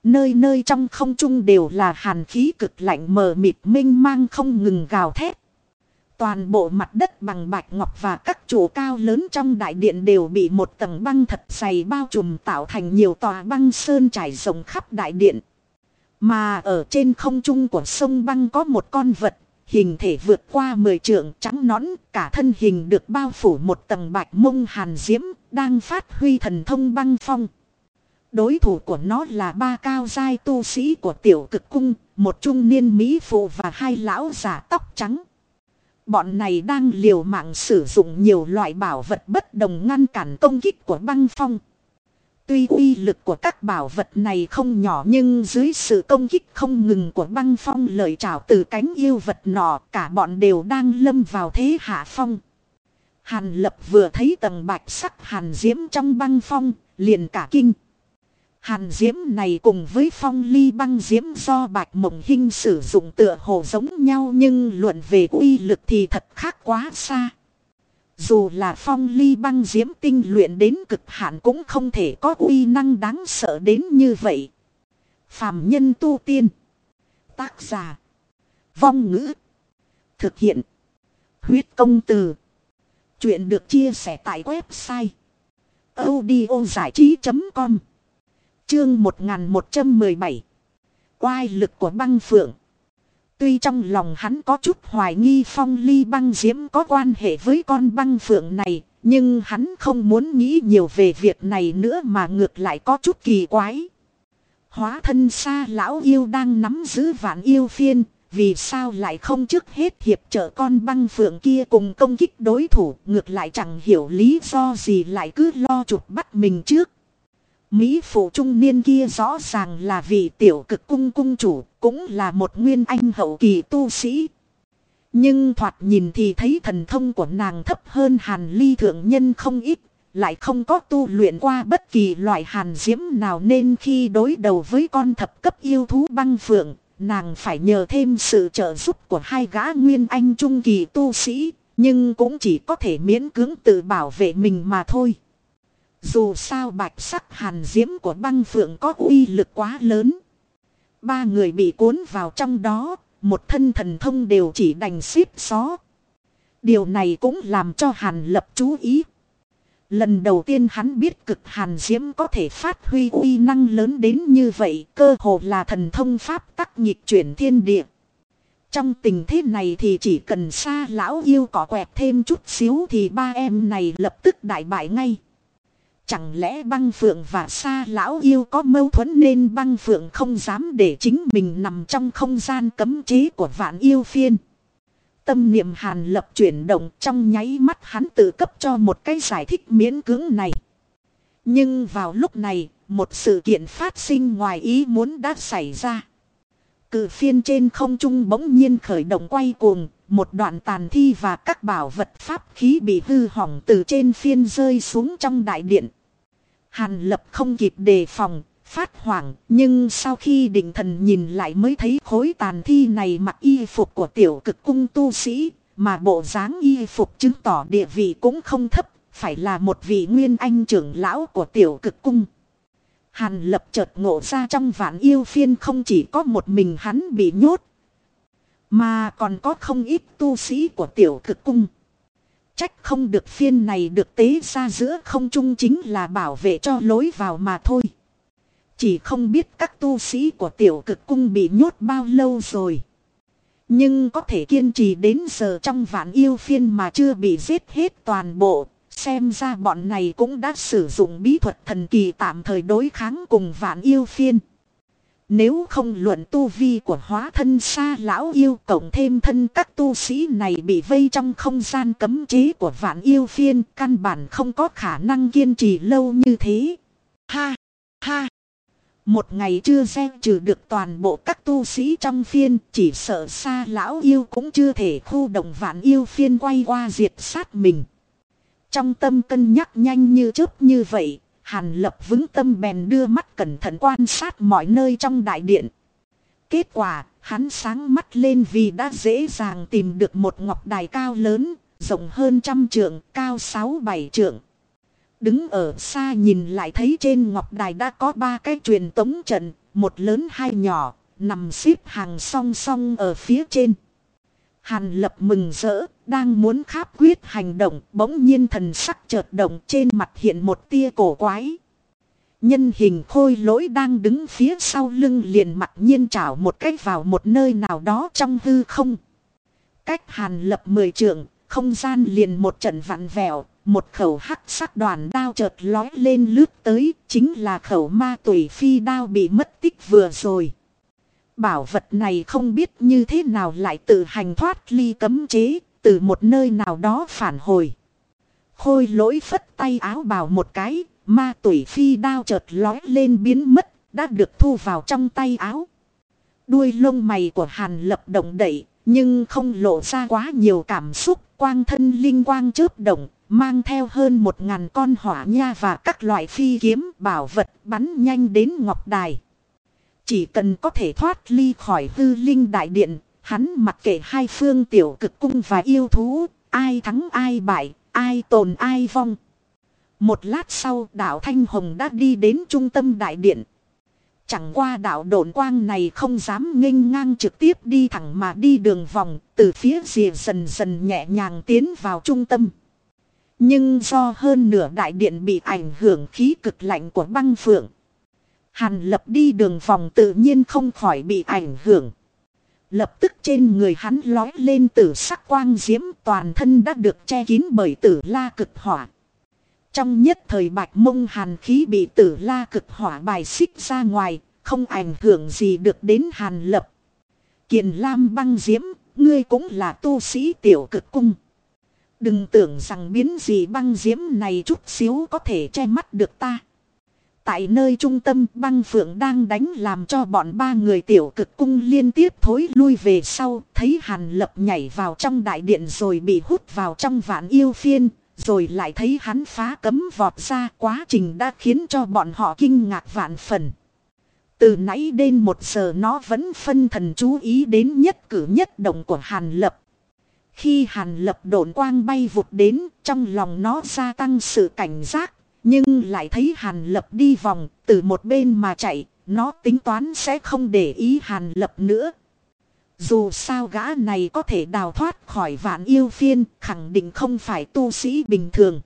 Nơi nơi trong không trung đều là hàn khí cực lạnh mờ mịt minh mang không ngừng gào thét. Toàn bộ mặt đất bằng bạch ngọc và các trụ cao lớn trong đại điện đều bị một tầng băng thật dày bao trùm tạo thành nhiều tòa băng sơn trải rộng khắp đại điện. Mà ở trên không trung của sông băng có một con vật, hình thể vượt qua mười trượng trắng nõn, cả thân hình được bao phủ một tầng bạch mông hàn diễm, đang phát huy thần thông băng phong. Đối thủ của nó là ba cao giai tu sĩ của tiểu cực cung, một trung niên mỹ phụ và hai lão giả tóc trắng. Bọn này đang liều mạng sử dụng nhiều loại bảo vật bất đồng ngăn cản công kích của băng phong. Tuy uy lực của các bảo vật này không nhỏ nhưng dưới sự công kích không ngừng của băng phong lợi trào từ cánh yêu vật nọ cả bọn đều đang lâm vào thế hạ phong. Hàn lập vừa thấy tầng bạch sắc hàn diễm trong băng phong, liền cả kinh. Hàn diễm này cùng với phong ly băng diễm do bạch mộng hình sử dụng tựa hồ giống nhau nhưng luận về uy lực thì thật khác quá xa. Dù là phong ly băng diễm tinh luyện đến cực hạn cũng không thể có uy năng đáng sợ đến như vậy. Phàm nhân tu tiên. Tác giả. Vong ngữ. Thực hiện. Huyết công từ. Chuyện được chia sẻ tại website. audiozảichí.com Chương 1117 Oai lực của băng phượng Tuy trong lòng hắn có chút hoài nghi phong ly băng diễm có quan hệ với con băng phượng này, nhưng hắn không muốn nghĩ nhiều về việc này nữa mà ngược lại có chút kỳ quái. Hóa thân xa lão yêu đang nắm giữ vạn yêu phiên, vì sao lại không trước hết hiệp trợ con băng phượng kia cùng công kích đối thủ, ngược lại chẳng hiểu lý do gì lại cứ lo chụp bắt mình trước. Mỹ phụ trung niên kia rõ ràng là vị tiểu cực cung cung chủ, cũng là một nguyên anh hậu kỳ tu sĩ. Nhưng thoạt nhìn thì thấy thần thông của nàng thấp hơn hàn ly thượng nhân không ít, lại không có tu luyện qua bất kỳ loại hàn diễm nào nên khi đối đầu với con thập cấp yêu thú băng phượng, nàng phải nhờ thêm sự trợ giúp của hai gã nguyên anh trung kỳ tu sĩ, nhưng cũng chỉ có thể miễn cưỡng tự bảo vệ mình mà thôi. Dù sao bạch sắc hàn diễm của băng phượng có uy lực quá lớn. Ba người bị cuốn vào trong đó, một thân thần thông đều chỉ đành xếp xó. Điều này cũng làm cho hàn lập chú ý. Lần đầu tiên hắn biết cực hàn diễm có thể phát huy uy năng lớn đến như vậy, cơ hồ là thần thông pháp tắc nhịp chuyển thiên địa. Trong tình thế này thì chỉ cần xa lão yêu cỏ quẹt thêm chút xíu thì ba em này lập tức đại bại ngay. Chẳng lẽ băng phượng và xa lão yêu có mâu thuẫn nên băng phượng không dám để chính mình nằm trong không gian cấm chế của vạn yêu phiên. Tâm niệm hàn lập chuyển động trong nháy mắt hắn tự cấp cho một cái giải thích miễn cưỡng này. Nhưng vào lúc này, một sự kiện phát sinh ngoài ý muốn đã xảy ra. cử phiên trên không trung bỗng nhiên khởi động quay cuồng, một đoạn tàn thi và các bảo vật pháp khí bị hư hỏng từ trên phiên rơi xuống trong đại điện. Hàn lập không kịp đề phòng, phát hoảng, nhưng sau khi định thần nhìn lại mới thấy khối tàn thi này mặc y phục của tiểu cực cung tu sĩ, mà bộ dáng y phục chứng tỏ địa vị cũng không thấp, phải là một vị nguyên anh trưởng lão của tiểu cực cung. Hàn lập chợt ngộ ra trong vạn yêu phiên không chỉ có một mình hắn bị nhốt, mà còn có không ít tu sĩ của tiểu cực cung. Trách không được phiên này được tế ra giữa không trung chính là bảo vệ cho lối vào mà thôi. Chỉ không biết các tu sĩ của tiểu cực cung bị nhốt bao lâu rồi. Nhưng có thể kiên trì đến giờ trong vạn yêu phiên mà chưa bị giết hết toàn bộ. Xem ra bọn này cũng đã sử dụng bí thuật thần kỳ tạm thời đối kháng cùng vạn yêu phiên. Nếu không luận tu vi của hóa thân xa lão yêu cộng thêm thân các tu sĩ này bị vây trong không gian cấm chế của vạn yêu phiên căn bản không có khả năng kiên trì lâu như thế. Ha! Ha! Một ngày chưa xem trừ được toàn bộ các tu sĩ trong phiên chỉ sợ xa lão yêu cũng chưa thể khu động vạn yêu phiên quay qua diệt sát mình. Trong tâm cân nhắc nhanh như chớp như vậy, Hàn lập vững tâm bèn đưa mắt cẩn thận quan sát mọi nơi trong đại điện. Kết quả, hắn sáng mắt lên vì đã dễ dàng tìm được một ngọc đài cao lớn, rộng hơn trăm trượng, cao sáu bảy trượng. Đứng ở xa nhìn lại thấy trên ngọc đài đã có ba cái truyền tống trận, một lớn hai nhỏ, nằm xếp hàng song song ở phía trên. Hàn lập mừng rỡ, đang muốn kháp quyết hành động, bỗng nhiên thần sắc chợt động trên mặt hiện một tia cổ quái. Nhân hình khôi lỗi đang đứng phía sau lưng liền mặt nhiên trảo một cách vào một nơi nào đó trong hư không. Cách hàn lập mười trượng, không gian liền một trận vặn vẹo, một khẩu hắc sắc đoàn đao chợt lói lên lướt tới, chính là khẩu ma tuổi phi đao bị mất tích vừa rồi. Bảo vật này không biết như thế nào lại tự hành thoát ly cấm chế, từ một nơi nào đó phản hồi. Khôi lỗi phất tay áo bào một cái, ma tuổi phi đao chợt lói lên biến mất, đã được thu vào trong tay áo. Đuôi lông mày của hàn lập động đậy, nhưng không lộ ra quá nhiều cảm xúc, quang thân linh quang chớp động, mang theo hơn một ngàn con hỏa nha và các loại phi kiếm bảo vật bắn nhanh đến ngọc đài. Chỉ cần có thể thoát ly khỏi hư linh đại điện, hắn mặc kệ hai phương tiểu cực cung và yêu thú, ai thắng ai bại, ai tồn ai vong. Một lát sau đạo Thanh Hồng đã đi đến trung tâm đại điện. Chẳng qua đạo độn quang này không dám nghênh ngang trực tiếp đi thẳng mà đi đường vòng, từ phía rìa dần dần nhẹ nhàng tiến vào trung tâm. Nhưng do hơn nửa đại điện bị ảnh hưởng khí cực lạnh của băng phượng. Hàn lập đi đường vòng tự nhiên không khỏi bị ảnh hưởng. Lập tức trên người hắn lói lên tử sắc quang diễm toàn thân đã được che kín bởi tử la cực hỏa. Trong nhất thời bạch mông hàn khí bị tử la cực hỏa bài xích ra ngoài, không ảnh hưởng gì được đến hàn lập. Kiền lam băng diễm, ngươi cũng là tu sĩ tiểu cực cung. Đừng tưởng rằng biến gì băng diễm này chút xíu có thể che mắt được ta. Tại nơi trung tâm băng phượng đang đánh làm cho bọn ba người tiểu cực cung liên tiếp thối lui về sau, thấy hàn lập nhảy vào trong đại điện rồi bị hút vào trong vạn yêu phiên, rồi lại thấy hắn phá cấm vọt ra quá trình đã khiến cho bọn họ kinh ngạc vạn phần. Từ nãy đến một giờ nó vẫn phân thần chú ý đến nhất cử nhất động của hàn lập. Khi hàn lập độn quang bay vụt đến, trong lòng nó gia tăng sự cảnh giác, nhưng lại thấy Hàn Lập đi vòng từ một bên mà chạy, nó tính toán sẽ không để ý Hàn Lập nữa. Dù sao gã này có thể đào thoát khỏi vạn yêu phiên, khẳng định không phải tu sĩ bình thường.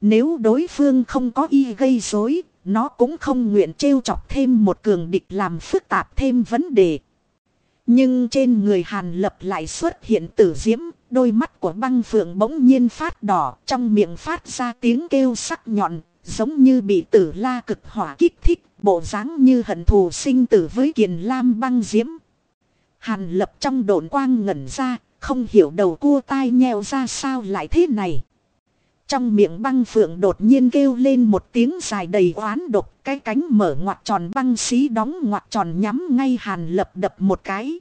Nếu đối phương không có y gây rối, nó cũng không nguyện trêu chọc thêm một cường địch làm phức tạp thêm vấn đề. Nhưng trên người Hàn Lập lại xuất hiện tử diễm, đôi mắt của băng phượng bỗng nhiên phát đỏ, trong miệng phát ra tiếng kêu sắc nhọn, giống như bị tử la cực hỏa kích thích, bộ dáng như hận thù sinh tử với kiền lam băng diễm. Hàn Lập trong độn quang ngẩn ra, không hiểu đầu cua tai nheo ra sao lại thế này. Trong miệng băng phượng đột nhiên kêu lên một tiếng dài đầy oán độc, cái cánh mở ngoặt tròn băng xí đóng ngoặt tròn nhắm ngay hàn lập đập một cái.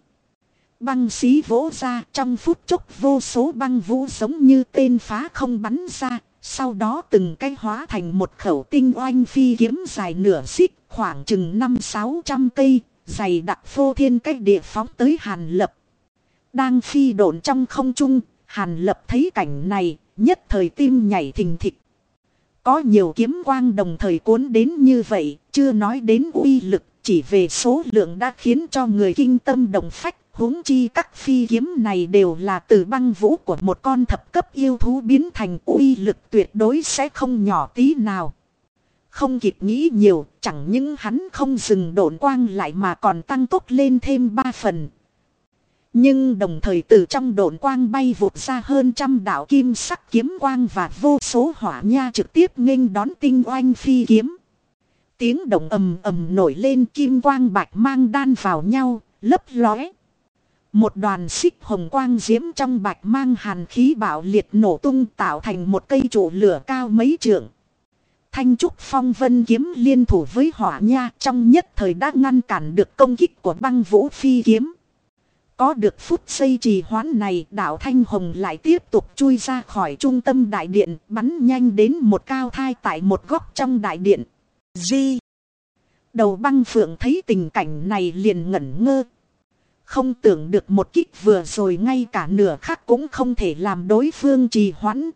Băng xí vỗ ra trong phút chốc vô số băng vũ giống như tên phá không bắn ra, sau đó từng cái hóa thành một khẩu tinh oanh phi kiếm dài nửa xích khoảng chừng năm sáu trăm cây, dày đặc phô thiên cách địa phóng tới hàn lập. Đang phi độn trong không trung, hàn lập thấy cảnh này, nhất thời tim nhảy thình thịch. Có nhiều kiếm quang đồng thời cuốn đến như vậy, chưa nói đến uy lực, chỉ về số lượng đã khiến cho người kinh tâm đồng phách. huống chi các phi kiếm này đều là từ băng vũ của một con thập cấp yêu thú biến thành uy lực tuyệt đối sẽ không nhỏ tí nào. Không kịp nghĩ nhiều, chẳng những hắn không dừng độn quang lại mà còn tăng tốc lên thêm ba phần. Nhưng đồng thời từ trong độn quang bay vụt ra hơn trăm đạo kim sắc kiếm quang và vô số hỏa nha trực tiếp nghênh đón tinh oanh phi kiếm. Tiếng động ầm ầm nổi lên kim quang bạch mang đan vào nhau, lấp lóe. Một đoàn xích hồng quang diễm trong bạch mang hàn khí bạo liệt nổ tung tạo thành một cây trụ lửa cao mấy trượng. Thanh trúc phong vân kiếm liên thủ với hỏa nha trong nhất thời đã ngăn cản được công kích của băng vũ phi kiếm. Có được phút xây trì hoãn này, đảo Thanh Hồng lại tiếp tục chui ra khỏi trung tâm đại điện, bắn nhanh đến một cao thai tại một góc trong đại điện. Di. Đầu băng phượng thấy tình cảnh này liền ngẩn ngơ. Không tưởng được một kích vừa rồi ngay cả nửa khắc cũng không thể làm đối phương trì hoãn.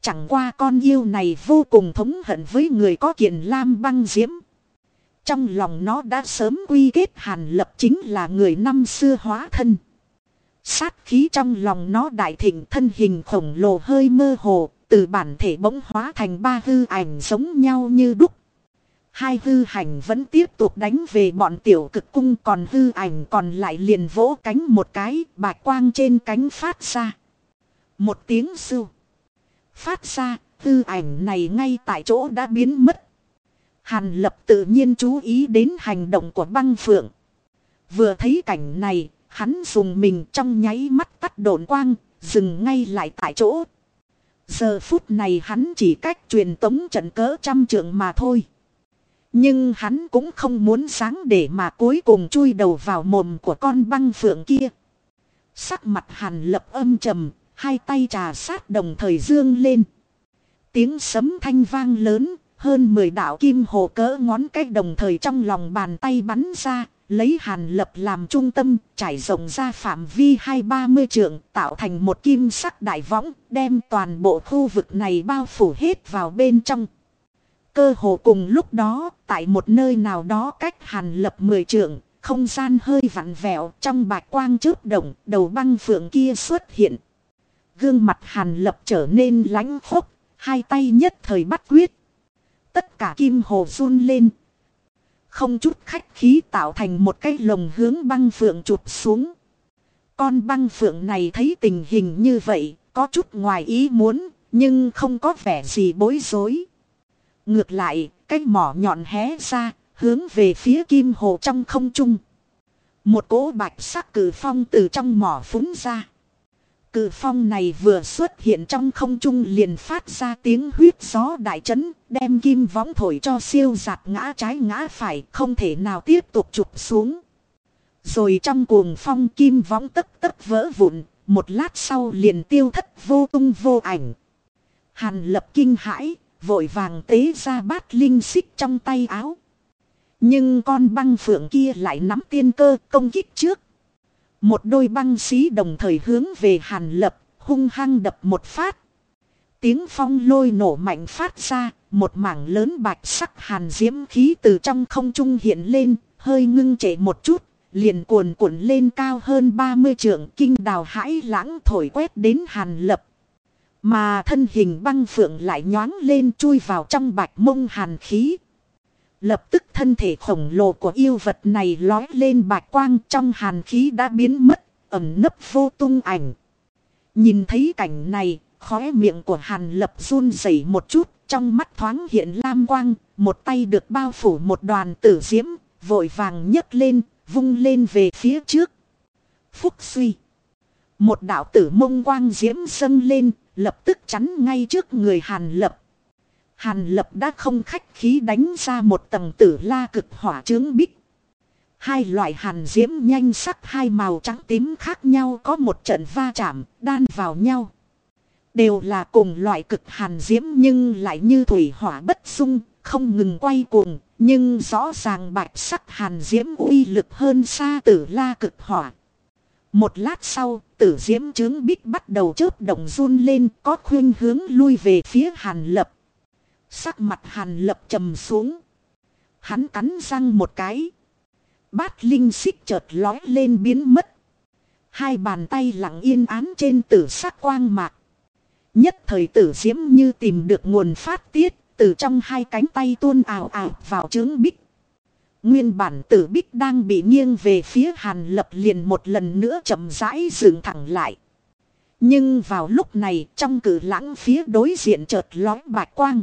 Chẳng qua con yêu này vô cùng thống hận với người có kiện lam băng diễm. Trong lòng nó đã sớm quy kết hàn lập chính là người năm xưa hóa thân. Sát khí trong lòng nó đại thịnh thân hình khổng lồ hơi mơ hồ, từ bản thể bỗng hóa thành ba hư ảnh giống nhau như đúc. Hai hư hành vẫn tiếp tục đánh về bọn tiểu cực cung còn hư ảnh còn lại liền vỗ cánh một cái, bạch quang trên cánh phát ra. Một tiếng sưu. Phát ra, hư ảnh này ngay tại chỗ đã biến mất. Hàn lập tự nhiên chú ý đến hành động của băng phượng. Vừa thấy cảnh này, hắn dùng mình trong nháy mắt tắt độn quang, dừng ngay lại tại chỗ. Giờ phút này hắn chỉ cách truyền tống trận cỡ trăm trượng mà thôi. Nhưng hắn cũng không muốn sáng để mà cuối cùng chui đầu vào mồm của con băng phượng kia. Sắc mặt hàn lập âm trầm, hai tay trà sát đồng thời dương lên. Tiếng sấm thanh vang lớn, hơn 10 đạo kim hồ cỡ ngón cách đồng thời trong lòng bàn tay bắn ra, lấy hàn lập làm trung tâm, trải rộng ra phạm vi hai ba mươi trượng, tạo thành một kim sắc đại võng, đem toàn bộ khu vực này bao phủ hết vào bên trong. Cơ hồ cùng lúc đó, tại một nơi nào đó cách hàn lập mười trượng, không gian hơi vặn vẹo trong bạch quang chớp động, đầu băng phượng kia xuất hiện. Gương mặt hàn lập trở nên lãnh khốc, hai tay nhất thời bắt quyết. Tất cả kim hồ run lên. Không chút khách khí tạo thành một cái lồng hướng băng phượng chụp xuống. Con băng phượng này thấy tình hình như vậy, có chút ngoài ý muốn, nhưng không có vẻ gì bối rối. Ngược lại, cái mỏ nhọn hé ra, hướng về phía kim hồ trong không trung. Một cỗ bạch sắc cử phong từ trong mỏ phúng ra cự phong này vừa xuất hiện trong không trung liền phát ra tiếng huyết gió đại chấn, đem kim võng thổi cho siêu giạt ngã trái ngã phải, không thể nào tiếp tục chụp xuống. Rồi trong cuồng phong kim võng tất tất vỡ vụn, một lát sau liền tiêu thất vô tung vô ảnh. Hàn lập kinh hãi, vội vàng tế ra bát linh xích trong tay áo. Nhưng con băng phượng kia lại nắm tiên cơ công kích trước. Một đôi băng xí đồng thời hướng về hàn lập, hung hăng đập một phát. Tiếng phong lôi nổ mạnh phát ra, một mảng lớn bạch sắc hàn diễm khí từ trong không trung hiện lên, hơi ngưng trễ một chút, liền cuồn cuộn lên cao hơn 30 trượng kinh đào hãi lãng thổi quét đến hàn lập. Mà thân hình băng phượng lại nhoáng lên chui vào trong bạch mông hàn khí. Lập tức thân thể khổng lồ của yêu vật này lói lên bạch quang trong hàn khí đã biến mất, ẩm nấp vô tung ảnh. Nhìn thấy cảnh này, khóe miệng của hàn lập run rẩy một chút, trong mắt thoáng hiện lam quang, một tay được bao phủ một đoàn tử diễm, vội vàng nhấc lên, vung lên về phía trước. Phúc suy. Một đạo tử mông quang diễm dâng lên, lập tức chắn ngay trước người Hàn Lập. Hàn Lập đã không khách khí đánh ra một tầng tử la cực hỏa trướng bích. Hai loại hàn diễm nhanh sắc hai màu trắng tím khác nhau có một trận va chạm, đan vào nhau. Đều là cùng loại cực hàn diễm nhưng lại như thủy hỏa bất xung, không ngừng quay cuồng, nhưng rõ ràng bạch sắc hàn diễm uy lực hơn xa tử la cực hỏa. Một lát sau, tử diễm trướng bích bắt đầu chớp động run lên có khuyên hướng lui về phía hàn lập. Sắc mặt hàn lập trầm xuống. Hắn cắn răng một cái. Bát linh xích chợt lói lên biến mất. Hai bàn tay lặng yên án trên tử sắc quang mạc. Nhất thời tử diễm như tìm được nguồn phát tiết, từ trong hai cánh tay tuôn ảo ảo vào trướng bích. Nguyên bản tử bích đang bị nghiêng về phía hàn lập liền một lần nữa chậm rãi dựng thẳng lại. Nhưng vào lúc này trong cử lãng phía đối diện chợt lói bạch quang.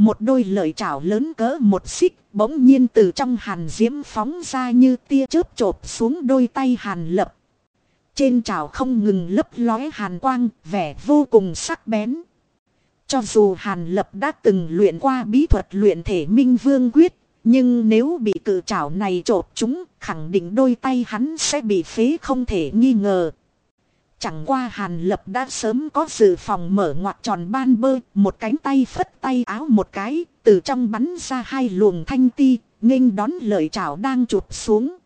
Một đôi lợi chảo lớn cỡ một xích bỗng nhiên từ trong hàn diễm phóng ra như tia chớp chộp xuống đôi tay hàn lập. Trên chảo không ngừng lấp lói hàn quang, vẻ vô cùng sắc bén. Cho dù hàn lập đã từng luyện qua bí thuật luyện thể minh vương quyết, nhưng nếu bị cự chảo này chộp chúng, khẳng định đôi tay hắn sẽ bị phế không thể nghi ngờ. Chẳng qua hàn lập đã sớm có dự phòng mở ngoặt tròn ban bơ, một cánh tay phất tay áo một cái, từ trong bắn ra hai luồng thanh ti, nghênh đón lời chảo đang chụp xuống.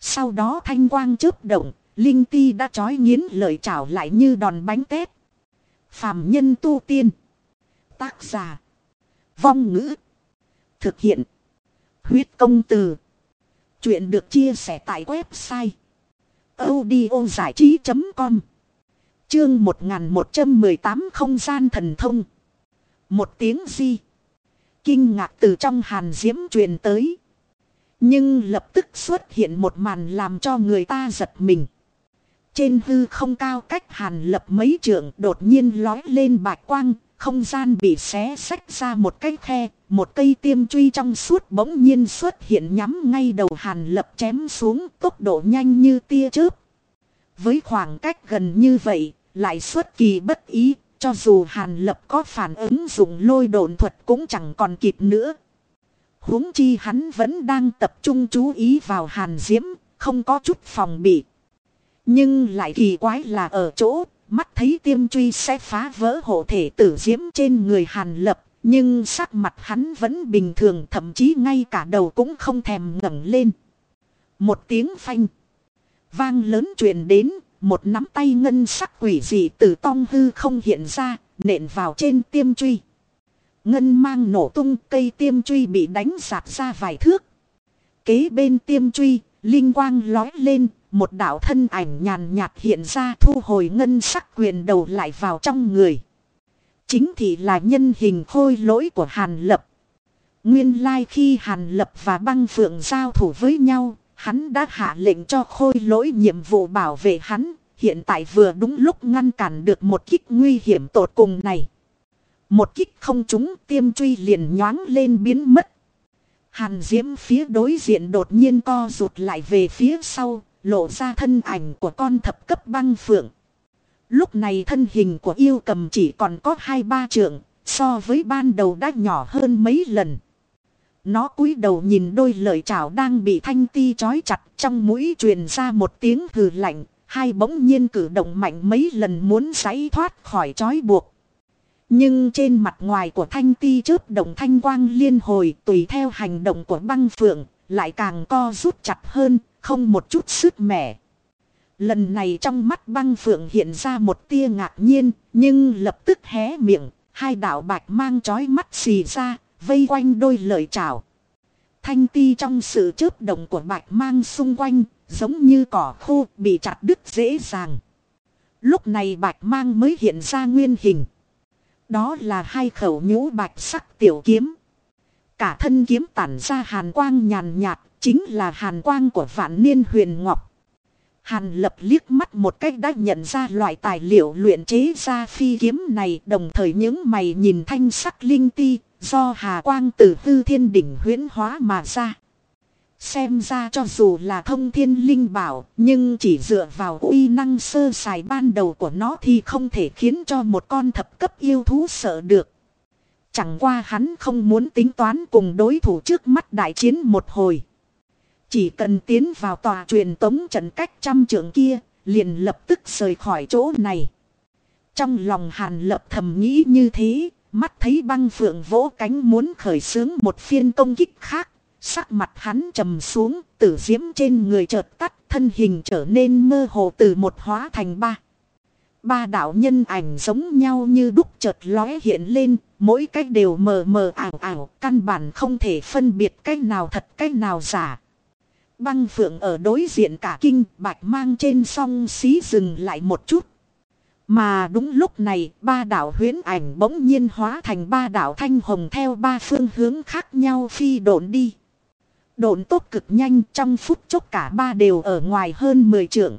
Sau đó thanh quang chớp động, linh ti đã trói nghiến lời chảo lại như đòn bánh tét. Phạm nhân tu tiên. Tác giả. Vong ngữ. Thực hiện. Huyết công từ. Chuyện được chia sẻ tại website audio giải trí.com Chương 1118 không gian thần thông. Một tiếng di. Kinh ngạc từ trong hàn diễm truyền tới. Nhưng lập tức xuất hiện một màn làm cho người ta giật mình. Trên hư không cao cách hàn lập mấy trượng đột nhiên lói lên bạch quang, không gian bị xé sách ra một cái khe, một cây tiêm truy trong suốt bỗng nhiên xuất hiện nhắm ngay đầu hàn lập chém xuống tốc độ nhanh như tia chớp. Với khoảng cách gần như vậy, lại xuất kỳ bất ý, cho dù hàn lập có phản ứng dùng lôi độn thuật cũng chẳng còn kịp nữa. huống chi hắn vẫn đang tập trung chú ý vào hàn diễm, không có chút phòng bị. Nhưng lại kỳ quái là ở chỗ, mắt thấy tiêm truy sẽ phá vỡ hộ thể tử diễm trên người hàn lập. Nhưng sắc mặt hắn vẫn bình thường thậm chí ngay cả đầu cũng không thèm ngẩng lên. Một tiếng phanh. Vang lớn truyền đến, một nắm tay ngân sắc quỷ dị từ tong hư không hiện ra, nện vào trên tiêm truy. Ngân mang nổ tung cây tiêm truy bị đánh sạt ra vài thước. Kế bên tiêm truy, linh quang lói lên, một đạo thân ảnh nhàn nhạt hiện ra thu hồi ngân sắc quyền đầu lại vào trong người. Chính thì là nhân hình khôi lỗi của Hàn Lập. Nguyên lai khi Hàn Lập và băng phượng giao thủ với nhau, hắn đã hạ lệnh cho khôi lỗi nhiệm vụ bảo vệ hắn. Hiện tại vừa đúng lúc ngăn cản được một kích nguy hiểm tột cùng này. Một kích không trúng tiêm truy liền nhoáng lên biến mất. Hàn diễm phía đối diện đột nhiên co rụt lại về phía sau, lộ ra thân ảnh của con thập cấp băng phượng. Lúc này thân hình của yêu cầm chỉ còn có hai ba trượng, so với ban đầu đã nhỏ hơn mấy lần. Nó cúi đầu nhìn đôi lợi chảo đang bị thanh ti trói chặt trong mũi truyền ra một tiếng hừ lạnh, hai bỗng nhiên cử động mạnh mấy lần muốn giãy thoát khỏi trói buộc. Nhưng trên mặt ngoài của thanh ti chớp động thanh quang liên hồi tùy theo hành động của băng phượng, lại càng co rút chặt hơn, không một chút sức mẻ. Lần này trong mắt băng phượng hiện ra một tia ngạc nhiên, nhưng lập tức hé miệng, hai đạo bạch mang chói mắt xì ra, vây quanh đôi lời chào. Thanh ti trong sự chớp động của bạch mang xung quanh, giống như cỏ khô bị chặt đứt dễ dàng. Lúc này bạch mang mới hiện ra nguyên hình. Đó là hai khẩu nhũ bạch sắc tiểu kiếm. Cả thân kiếm tản ra hàn quang nhàn nhạt, chính là hàn quang của vạn niên huyền ngọc. Hàn lập liếc mắt một cách đã nhận ra loại tài liệu luyện chế ra phi kiếm này, đồng thời những mày nhìn thanh sắc linh ti, do hà quang từ hư thiên đỉnh huyễn hóa mà ra. Xem ra cho dù là thông thiên linh bảo, nhưng chỉ dựa vào uy năng sơ sài ban đầu của nó thì không thể khiến cho một con thập cấp yêu thú sợ được. Chẳng qua hắn không muốn tính toán cùng đối thủ trước mắt đại chiến một hồi. Chỉ cần tiến vào tòa truyền tống trận cách trăm trưởng kia, liền lập tức rời khỏi chỗ này. Trong lòng hàn lập thầm nghĩ như thế, mắt thấy băng phượng vỗ cánh muốn khởi xướng một phiên công kích khác. Sắc mặt hắn trầm xuống, tử diễm trên người chợt tắt, thân hình trở nên mơ hồ từ một hóa thành ba. Ba đạo nhân ảnh giống nhau như đúc chợt lóe hiện lên, mỗi cách đều mờ mờ ảo ảo, căn bản không thể phân biệt cách nào thật cách nào giả. Băng phượng ở đối diện cả kinh bạch mang trên song xí dừng lại một chút. Mà đúng lúc này ba đạo huyến ảnh bỗng nhiên hóa thành ba đạo thanh hồng theo ba phương hướng khác nhau phi độn đi. độn tốt cực nhanh trong phút chốc cả ba đều ở ngoài hơn 10 trượng.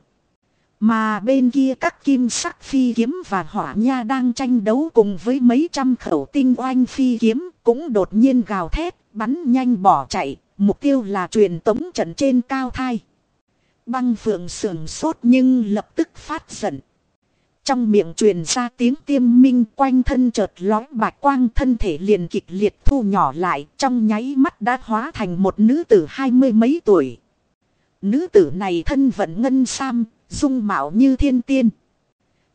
Mà bên kia các kim sắc phi kiếm và hỏa nha đang tranh đấu cùng với mấy trăm khẩu tinh oanh phi kiếm cũng đột nhiên gào thét, bắn nhanh bỏ chạy, mục tiêu là truyền tống trận trên cao thai. Băng phượng sườn sốt nhưng lập tức phát giận. Trong miệng truyền ra tiếng tiêm minh quanh thân chợt lói bạch quang thân thể liền kịch liệt thu nhỏ lại trong nháy mắt đã hóa thành một nữ tử hai mươi mấy tuổi. Nữ tử này thân vận ngân sam, dung mạo như thiên tiên.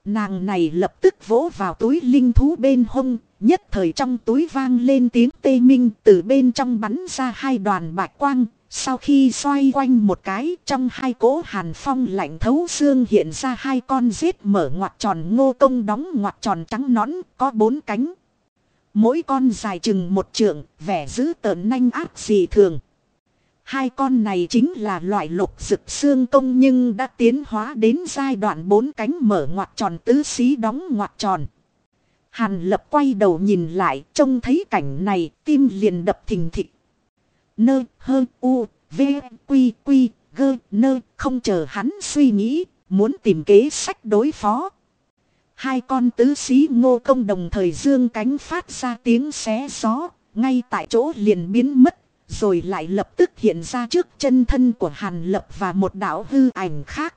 Nàng này lập tức vỗ vào túi linh thú bên hông, nhất thời trong túi vang lên tiếng tê minh từ bên trong bắn ra hai đoàn bạch quang, sau khi xoay quanh một cái trong hai cỗ hàn phong lạnh thấu xương hiện ra hai con rết mở ngoặt tròn ngô công đóng ngoặt tròn trắng nõn có bốn cánh. Mỗi con dài chừng một trượng, vẻ giữ tợn nanh ác dị thường. Hai con này chính là loại lục rực xương công nhưng đã tiến hóa đến giai đoạn bốn cánh mở ngoặt tròn, tứ xí đóng ngoặt tròn. Hàn lập quay đầu nhìn lại, trông thấy cảnh này, tim liền đập thình thịch. Nơ, hơ, u, v, quy quy, gơ, nơ, không chờ hắn suy nghĩ, muốn tìm kế sách đối phó. Hai con tứ xí ngô công đồng thời dương cánh phát ra tiếng xé gió, ngay tại chỗ liền biến mất rồi lại lập tức hiện ra trước chân thân của hàn lập và một đạo hư ảnh khác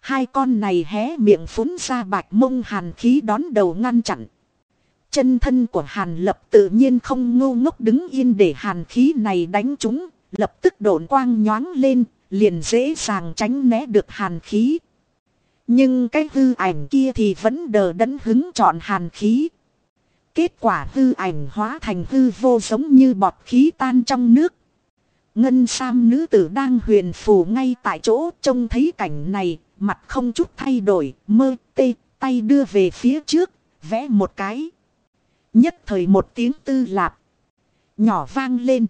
hai con này hé miệng phún ra bạch mông hàn khí đón đầu ngăn chặn Chân thân của Hàn Lập tự nhiên không ngu ngốc đứng yên để hàn khí này đánh chúng, lập tức độn quang nhoáng lên, liền dễ dàng tránh né được hàn khí. Nhưng cái hư ảnh kia thì vẫn đờ đẫn hứng chọn hàn khí. Kết quả hư ảnh hóa thành hư vô giống như bọt khí tan trong nước. Ngân Sam nữ tử đang huyền phù ngay tại chỗ trông thấy cảnh này, mặt không chút thay đổi, mơ tê, tay đưa về phía trước, vẽ một cái. Nhất thời một tiếng tư lạp. Nhỏ vang lên.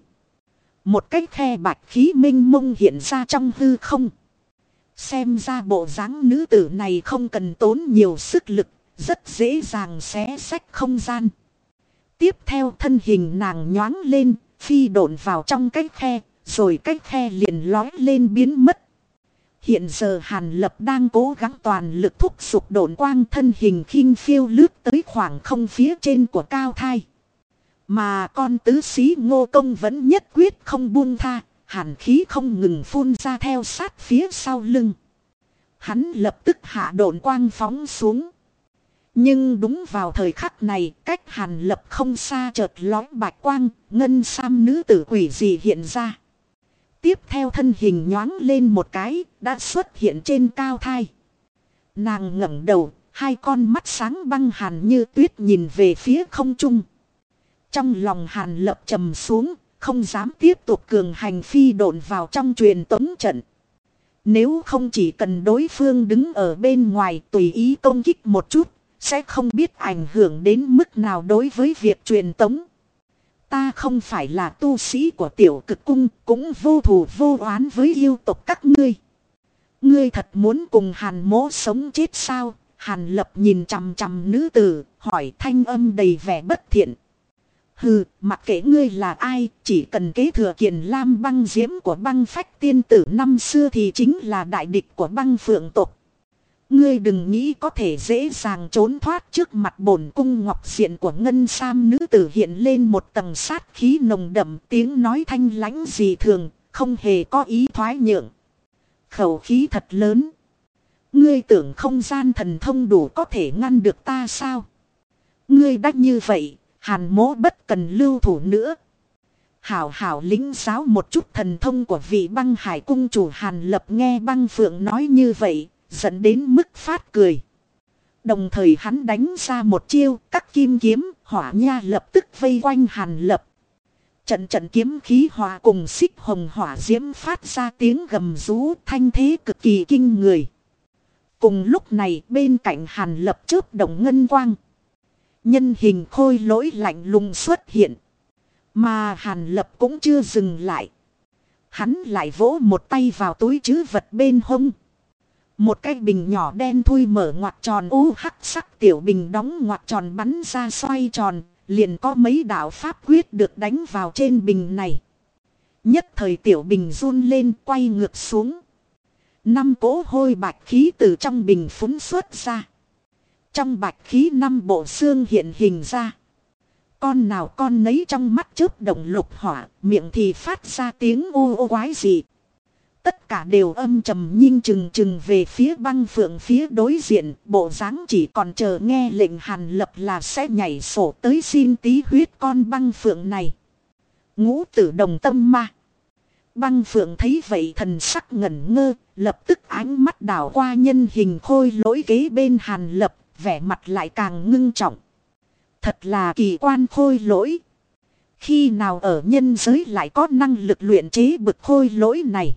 Một cái khe bạch khí minh mông hiện ra trong hư không. Xem ra bộ dáng nữ tử này không cần tốn nhiều sức lực. Rất dễ dàng xé sách không gian. Tiếp theo thân hình nàng nhoáng lên. Phi độn vào trong cái khe. Rồi cái khe liền lói lên biến mất. Hiện giờ Hàn Lập đang cố gắng toàn lực thúc sụp độn quang thân hình khinh phiêu lướt tới khoảng không phía trên của cao thai. Mà con tứ sĩ ngô công vẫn nhất quyết không buông tha, hàn khí không ngừng phun ra theo sát phía sau lưng. Hắn lập tức hạ độn quang phóng xuống. Nhưng đúng vào thời khắc này, cách hàn lập không xa chợt lói bạch quang, ngân sam nữ tử quỷ gì hiện ra. Tiếp theo thân hình nhoáng lên một cái, đã xuất hiện trên cao thai. Nàng ngẩng đầu, hai con mắt sáng băng hàn như tuyết nhìn về phía không trung. Trong lòng hàn lập trầm xuống, không dám tiếp tục cường hành phi độn vào trong truyền tống trận. Nếu không chỉ cần đối phương đứng ở bên ngoài tùy ý công kích một chút, sẽ không biết ảnh hưởng đến mức nào đối với việc truyền tống. Ta không phải là tu sĩ của tiểu cực cung, cũng vô thù vô oán với yêu tộc các ngươi. Ngươi thật muốn cùng hàn mỗ sống chết sao? Hàn lập nhìn chằm chằm nữ tử, hỏi thanh âm đầy vẻ bất thiện. Hừ, mặc kệ ngươi là ai, chỉ cần kế thừa kiền lam băng diễm của băng phách tiên tử năm xưa thì chính là đại địch của băng phượng tộc. Ngươi đừng nghĩ có thể dễ dàng trốn thoát trước mặt bổn cung ngọc diện của ngân sam nữ tử hiện lên một tầng sát khí nồng đậm tiếng nói thanh lãnh dị thường, không hề có ý thoái nhượng. Khẩu khí thật lớn. Ngươi tưởng không gian thần thông đủ có thể ngăn được ta sao? Ngươi đắc như vậy, hàn mố bất cần lưu thủ nữa. Hảo hảo lính giáo một chút thần thông của vị băng hải cung chủ hàn lập nghe băng phượng nói như vậy, dẫn đến mức phát cười. Đồng thời hắn đánh ra một chiêu, các kim kiếm, hỏa nha lập tức vây quanh hàn lập. Trận trận kiếm khí hòa cùng xích hồng hỏa diễm phát ra tiếng gầm rú thanh thế cực kỳ kinh người. Cùng lúc này bên cạnh hàn lập chớp động ngân quang. Nhân hình khôi lỗi lạnh lùng xuất hiện. Mà hàn lập cũng chưa dừng lại. Hắn lại vỗ một tay vào túi chứ vật bên hông. Một cái bình nhỏ đen thui mở ngoặt tròn u hắc sắc tiểu bình đóng ngoặt tròn bắn ra xoay tròn, liền có mấy đạo pháp quyết được đánh vào trên bình này. Nhất thời tiểu bình run lên quay ngược xuống. Năm cỗ hôi bạch khí từ trong bình phúng xuất ra. Trong bạch khí năm bộ xương hiện hình ra. Con nào con nấy trong mắt chớp động lục hỏa, miệng thì phát ra tiếng ô ô quái dị. Tất cả đều âm trầm nhưng chừng chừng về phía băng phượng phía đối diện, bộ dáng chỉ còn chờ nghe lệnh hàn lập là sẽ nhảy sổ tới xin tí huyết con băng phượng này. Ngũ tử đồng tâm ma. Băng phượng thấy vậy thần sắc ngẩn ngơ, lập tức ánh mắt đảo qua nhân hình khôi lỗi kế bên hàn lập, vẻ mặt lại càng ngưng trọng. Thật là kỳ quan khôi lỗi. Khi nào ở nhân giới lại có năng lực luyện chế bực khôi lỗi này.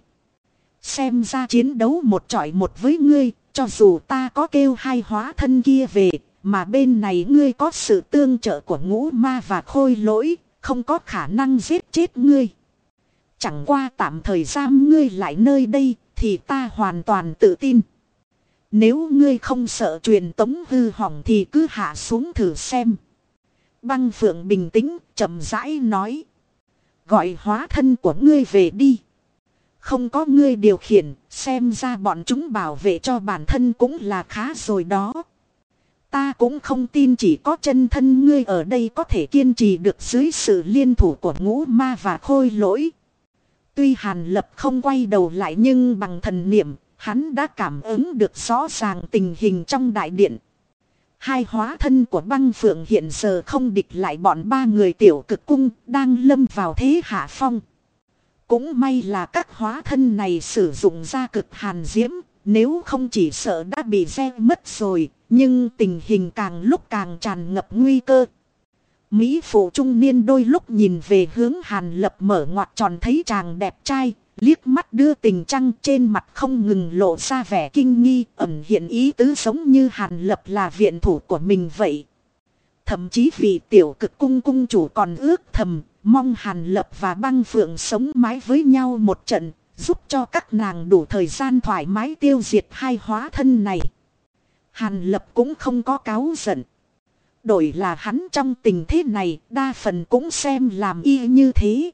Xem ra chiến đấu một trọi một với ngươi, cho dù ta có kêu hai hóa thân kia về, mà bên này ngươi có sự tương trợ của ngũ ma và khôi lỗi, không có khả năng giết chết ngươi. Chẳng qua tạm thời giam ngươi lại nơi đây, thì ta hoàn toàn tự tin. Nếu ngươi không sợ truyền tống hư hỏng thì cứ hạ xuống thử xem. Băng phượng bình tĩnh, chậm rãi nói. Gọi hóa thân của ngươi về đi. Không có ngươi điều khiển, xem ra bọn chúng bảo vệ cho bản thân cũng là khá rồi đó. Ta cũng không tin chỉ có chân thân ngươi ở đây có thể kiên trì được dưới sự liên thủ của ngũ ma và khôi lỗi. Tuy Hàn Lập không quay đầu lại nhưng bằng thần niệm, hắn đã cảm ứng được rõ ràng tình hình trong đại điện. Hai hóa thân của băng phượng hiện giờ không địch lại bọn ba người tiểu cực cung đang lâm vào thế hạ phong. Cũng may là các hóa thân này sử dụng ra cực hàn diễm, nếu không chỉ sợ đã bị xe mất rồi, nhưng tình hình càng lúc càng tràn ngập nguy cơ. Mỹ phụ trung niên đôi lúc nhìn về hướng hàn lập mở ngoặt tròn thấy chàng đẹp trai, liếc mắt đưa tình trăng trên mặt không ngừng lộ ra vẻ kinh nghi, ẩn hiện ý tứ giống như hàn lập là viện thủ của mình vậy. Thậm chí vì tiểu cực cung cung chủ còn ước thầm, mong hàn lập và băng phượng sống mái với nhau một trận, giúp cho các nàng đủ thời gian thoải mái tiêu diệt hai hóa thân này. Hàn lập cũng không có cáo giận. Đổi là hắn trong tình thế này đa phần cũng xem làm y như thế.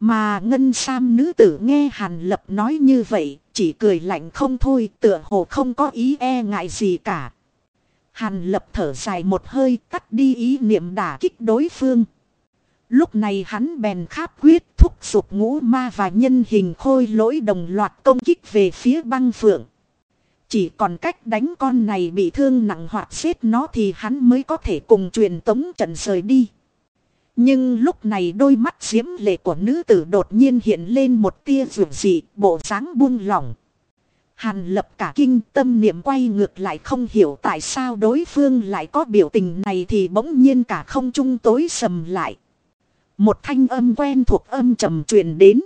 Mà ngân sam nữ tử nghe hàn lập nói như vậy chỉ cười lạnh không thôi tựa hồ không có ý e ngại gì cả. Hàn lập thở dài một hơi cắt đi ý niệm đả kích đối phương. Lúc này hắn bèn kháp quyết thúc giục ngũ ma và nhân hình khôi lỗi đồng loạt công kích về phía băng phượng. Chỉ còn cách đánh con này bị thương nặng hoặc xếp nó thì hắn mới có thể cùng truyền tống trận rời đi. Nhưng lúc này đôi mắt diễm lệ của nữ tử đột nhiên hiện lên một tia rượu dị, bộ dáng buông lỏng. Hàn lập cả kinh tâm niệm quay ngược lại không hiểu tại sao đối phương lại có biểu tình này thì bỗng nhiên cả không trung tối sầm lại. Một thanh âm quen thuộc âm trầm truyền đến.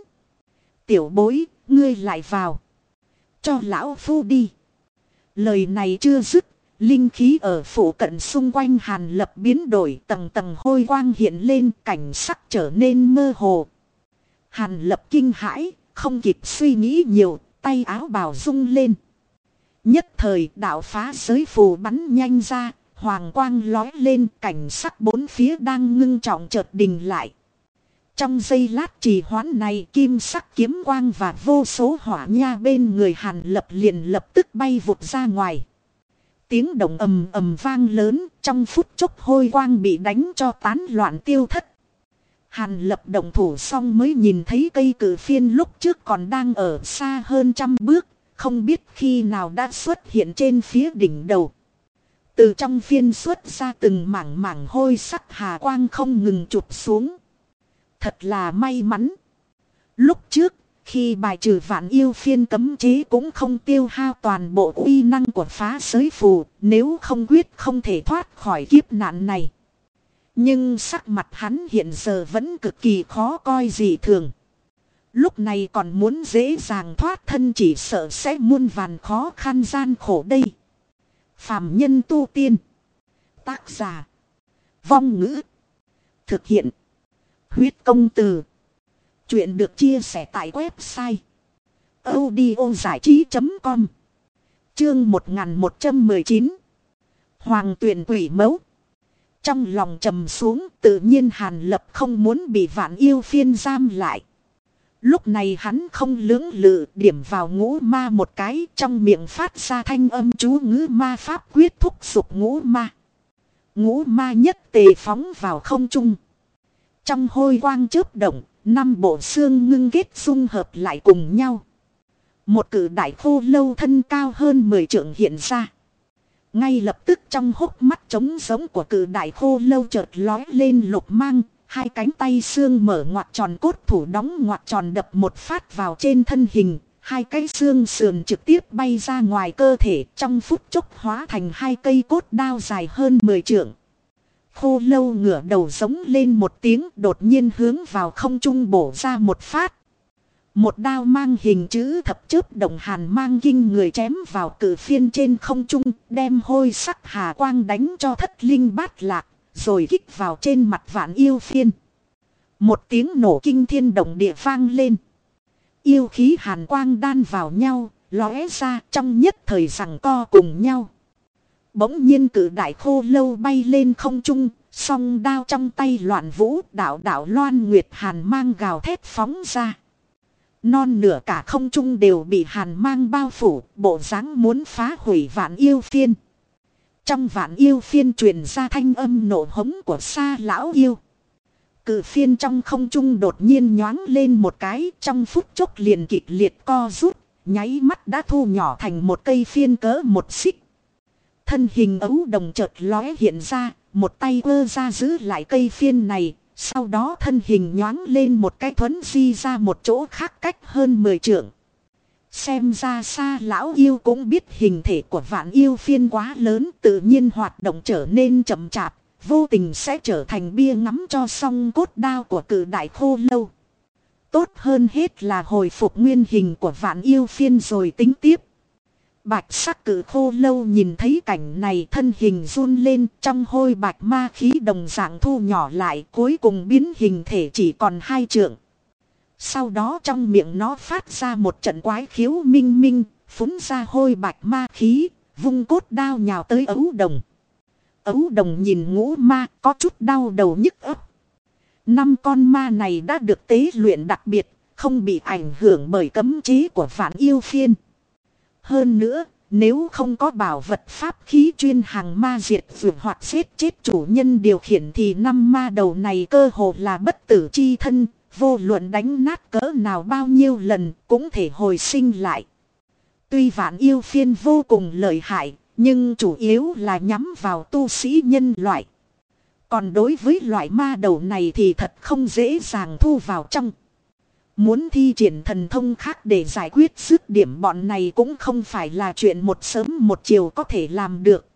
Tiểu bối, ngươi lại vào. Cho lão phu đi. Lời này chưa dứt, linh khí ở phủ cận xung quanh hàn lập biến đổi tầng tầng hôi quang hiện lên cảnh sắc trở nên mơ hồ. Hàn lập kinh hãi, không kịp suy nghĩ nhiều, tay áo bào rung lên. Nhất thời đạo phá giới phù bắn nhanh ra, hoàng quang lói lên cảnh sắc bốn phía đang ngưng trọng chợt đình lại. Trong giây lát trì hoãn này kim sắc kiếm quang và vô số hỏa nha bên người hàn lập liền lập tức bay vụt ra ngoài. Tiếng động ầm ầm vang lớn trong phút chốc hôi quang bị đánh cho tán loạn tiêu thất. Hàn lập động thủ xong mới nhìn thấy cây cử phiên lúc trước còn đang ở xa hơn trăm bước, không biết khi nào đã xuất hiện trên phía đỉnh đầu. Từ trong phiên xuất ra từng mảng mảng hôi sắc hà quang không ngừng chụp xuống. Thật là may mắn. Lúc trước, khi bài trừ vạn yêu phiên cấm chế cũng không tiêu hao toàn bộ uy năng của phá giới phù, nếu không quyết không thể thoát khỏi kiếp nạn này. Nhưng sắc mặt hắn hiện giờ vẫn cực kỳ khó coi gì thường. Lúc này còn muốn dễ dàng thoát thân chỉ sợ sẽ muôn vàn khó khăn gian khổ đây. Phạm nhân tu tiên. Tác giả. Vong ngữ. Thực hiện. Huyết công từ. Chuyện được chia sẻ tại website. audiozảichí.com Chương 1119 Hoàng tuyển quỷ mẫu Trong lòng trầm xuống, tự nhiên Hàn Lập không muốn bị vạn yêu phiên giam lại. Lúc này hắn không lưỡng lự điểm vào ngũ ma một cái trong miệng phát ra thanh âm chú ngữ ma pháp quyết thúc giục ngũ ma. Ngũ ma nhất tề phóng vào không trung. Trong hôi quang chớp động, năm bộ xương ngưng kết dung hợp lại cùng nhau. Một cử đại khô lâu thân cao hơn 10 trượng hiện ra. Ngay lập tức trong hốc mắt trống giống của cử đại khô lâu chợt lói lên lục mang, hai cánh tay xương mở ngoặt tròn cốt thủ đóng ngoặt tròn đập một phát vào trên thân hình, hai cái xương sườn trực tiếp bay ra ngoài cơ thể trong phút chốc hóa thành hai cây cốt đao dài hơn 10 trượng. Khô lâu ngửa đầu giống lên một tiếng đột nhiên hướng vào không trung bổ ra một phát. Một đao mang hình chữ thập chớp đồng hàn mang kinh người chém vào cử phiên trên không trung, đem hôi sắc hà quang đánh cho thất linh bát lạc, rồi kích vào trên mặt vạn yêu phiên. Một tiếng nổ kinh thiên động địa vang lên. Yêu khí hàn quang đan vào nhau, lóe ra trong nhất thời rằng co cùng nhau. Bỗng nhiên cử đại khô lâu bay lên không trung, song đao trong tay loạn vũ đạo đạo loan nguyệt hàn mang gào thét phóng ra. Non nửa cả không trung đều bị hàn mang bao phủ, bộ dáng muốn phá hủy vạn yêu phiên. Trong vạn yêu phiên truyền ra thanh âm nổ hống của xa lão yêu. cử phiên trong không trung đột nhiên nhoáng lên một cái trong phút chốc liền kịch liệt co rút, nháy mắt đã thu nhỏ thành một cây phiên cỡ một xích. Thân hình ấu đồng chợt lóe hiện ra, một tay ơ ra giữ lại cây phiên này, sau đó thân hình nhoáng lên một cái thuấn di ra một chỗ khác cách hơn 10 trượng. Xem ra xa lão yêu cũng biết hình thể của vạn yêu phiên quá lớn tự nhiên hoạt động trở nên chậm chạp, vô tình sẽ trở thành bia ngắm cho song cốt đao của cử đại khô lâu. Tốt hơn hết là hồi phục nguyên hình của vạn yêu phiên rồi tính tiếp. Bạch sắc cử khô lâu nhìn thấy cảnh này thân hình run lên trong hôi bạch ma khí đồng dạng thu nhỏ lại cuối cùng biến hình thể chỉ còn hai trượng. Sau đó trong miệng nó phát ra một trận quái khiếu minh minh, phúng ra hôi bạch ma khí, vung cốt đao nhào tới ấu đồng. Ấu đồng nhìn ngũ ma có chút đau đầu nhức ấp. Năm con ma này đã được tế luyện đặc biệt, không bị ảnh hưởng bởi cấm chế của vạn yêu phiên. Hơn nữa, nếu không có bảo vật pháp khí chuyên hàng ma diệt vượt hoặc giết chết chủ nhân điều khiển thì năm ma đầu này cơ hồ là bất tử chi thân, vô luận đánh nát cỡ nào bao nhiêu lần cũng thể hồi sinh lại. Tuy vạn yêu phiên vô cùng lợi hại, nhưng chủ yếu là nhắm vào tu sĩ nhân loại. Còn đối với loại ma đầu này thì thật không dễ dàng thu vào trong. Muốn thi triển thần thông khác để giải quyết dứt điểm bọn này cũng không phải là chuyện một sớm một chiều có thể làm được.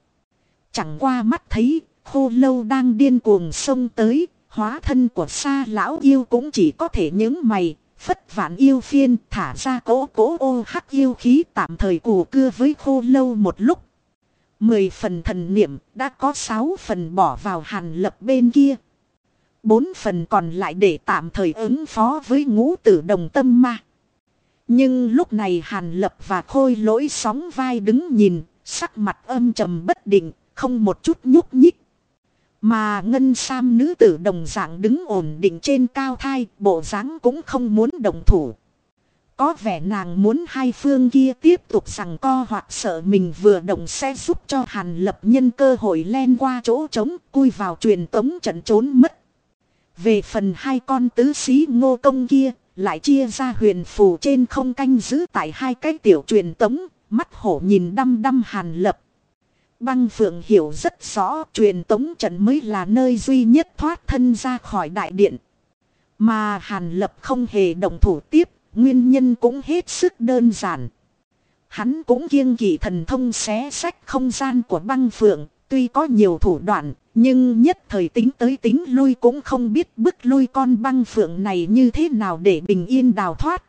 Chẳng qua mắt thấy, khô lâu đang điên cuồng xông tới, hóa thân của xa lão yêu cũng chỉ có thể những mày, phất vạn yêu phiên thả ra cỗ cỗ ô hắc yêu khí tạm thời củ cưa với khô lâu một lúc. Mười phần thần niệm đã có sáu phần bỏ vào hàn lập bên kia. Bốn phần còn lại để tạm thời ứng phó với ngũ tử đồng tâm ma. Nhưng lúc này hàn lập và khôi lỗi sóng vai đứng nhìn, sắc mặt âm trầm bất định, không một chút nhúc nhích. Mà ngân sam nữ tử đồng dạng đứng ổn định trên cao thai, bộ dáng cũng không muốn đồng thủ. Có vẻ nàng muốn hai phương kia tiếp tục rằng co hoặc sợ mình vừa động sẽ giúp cho hàn lập nhân cơ hội len qua chỗ trống, cui vào truyền tống trận trốn mất. Về phần hai con tứ sĩ ngô công kia, lại chia ra huyền phù trên không canh giữ tại hai cái tiểu truyền tống, mắt hổ nhìn đăm đăm hàn lập. Băng phượng hiểu rất rõ truyền tống trận mới là nơi duy nhất thoát thân ra khỏi đại điện. Mà hàn lập không hề đồng thủ tiếp, nguyên nhân cũng hết sức đơn giản. Hắn cũng kiêng kỵ thần thông xé sách không gian của băng phượng, tuy có nhiều thủ đoạn, nhưng nhất thời tính tới tính lui cũng không biết bức lui con băng phượng này như thế nào để bình yên đào thoát.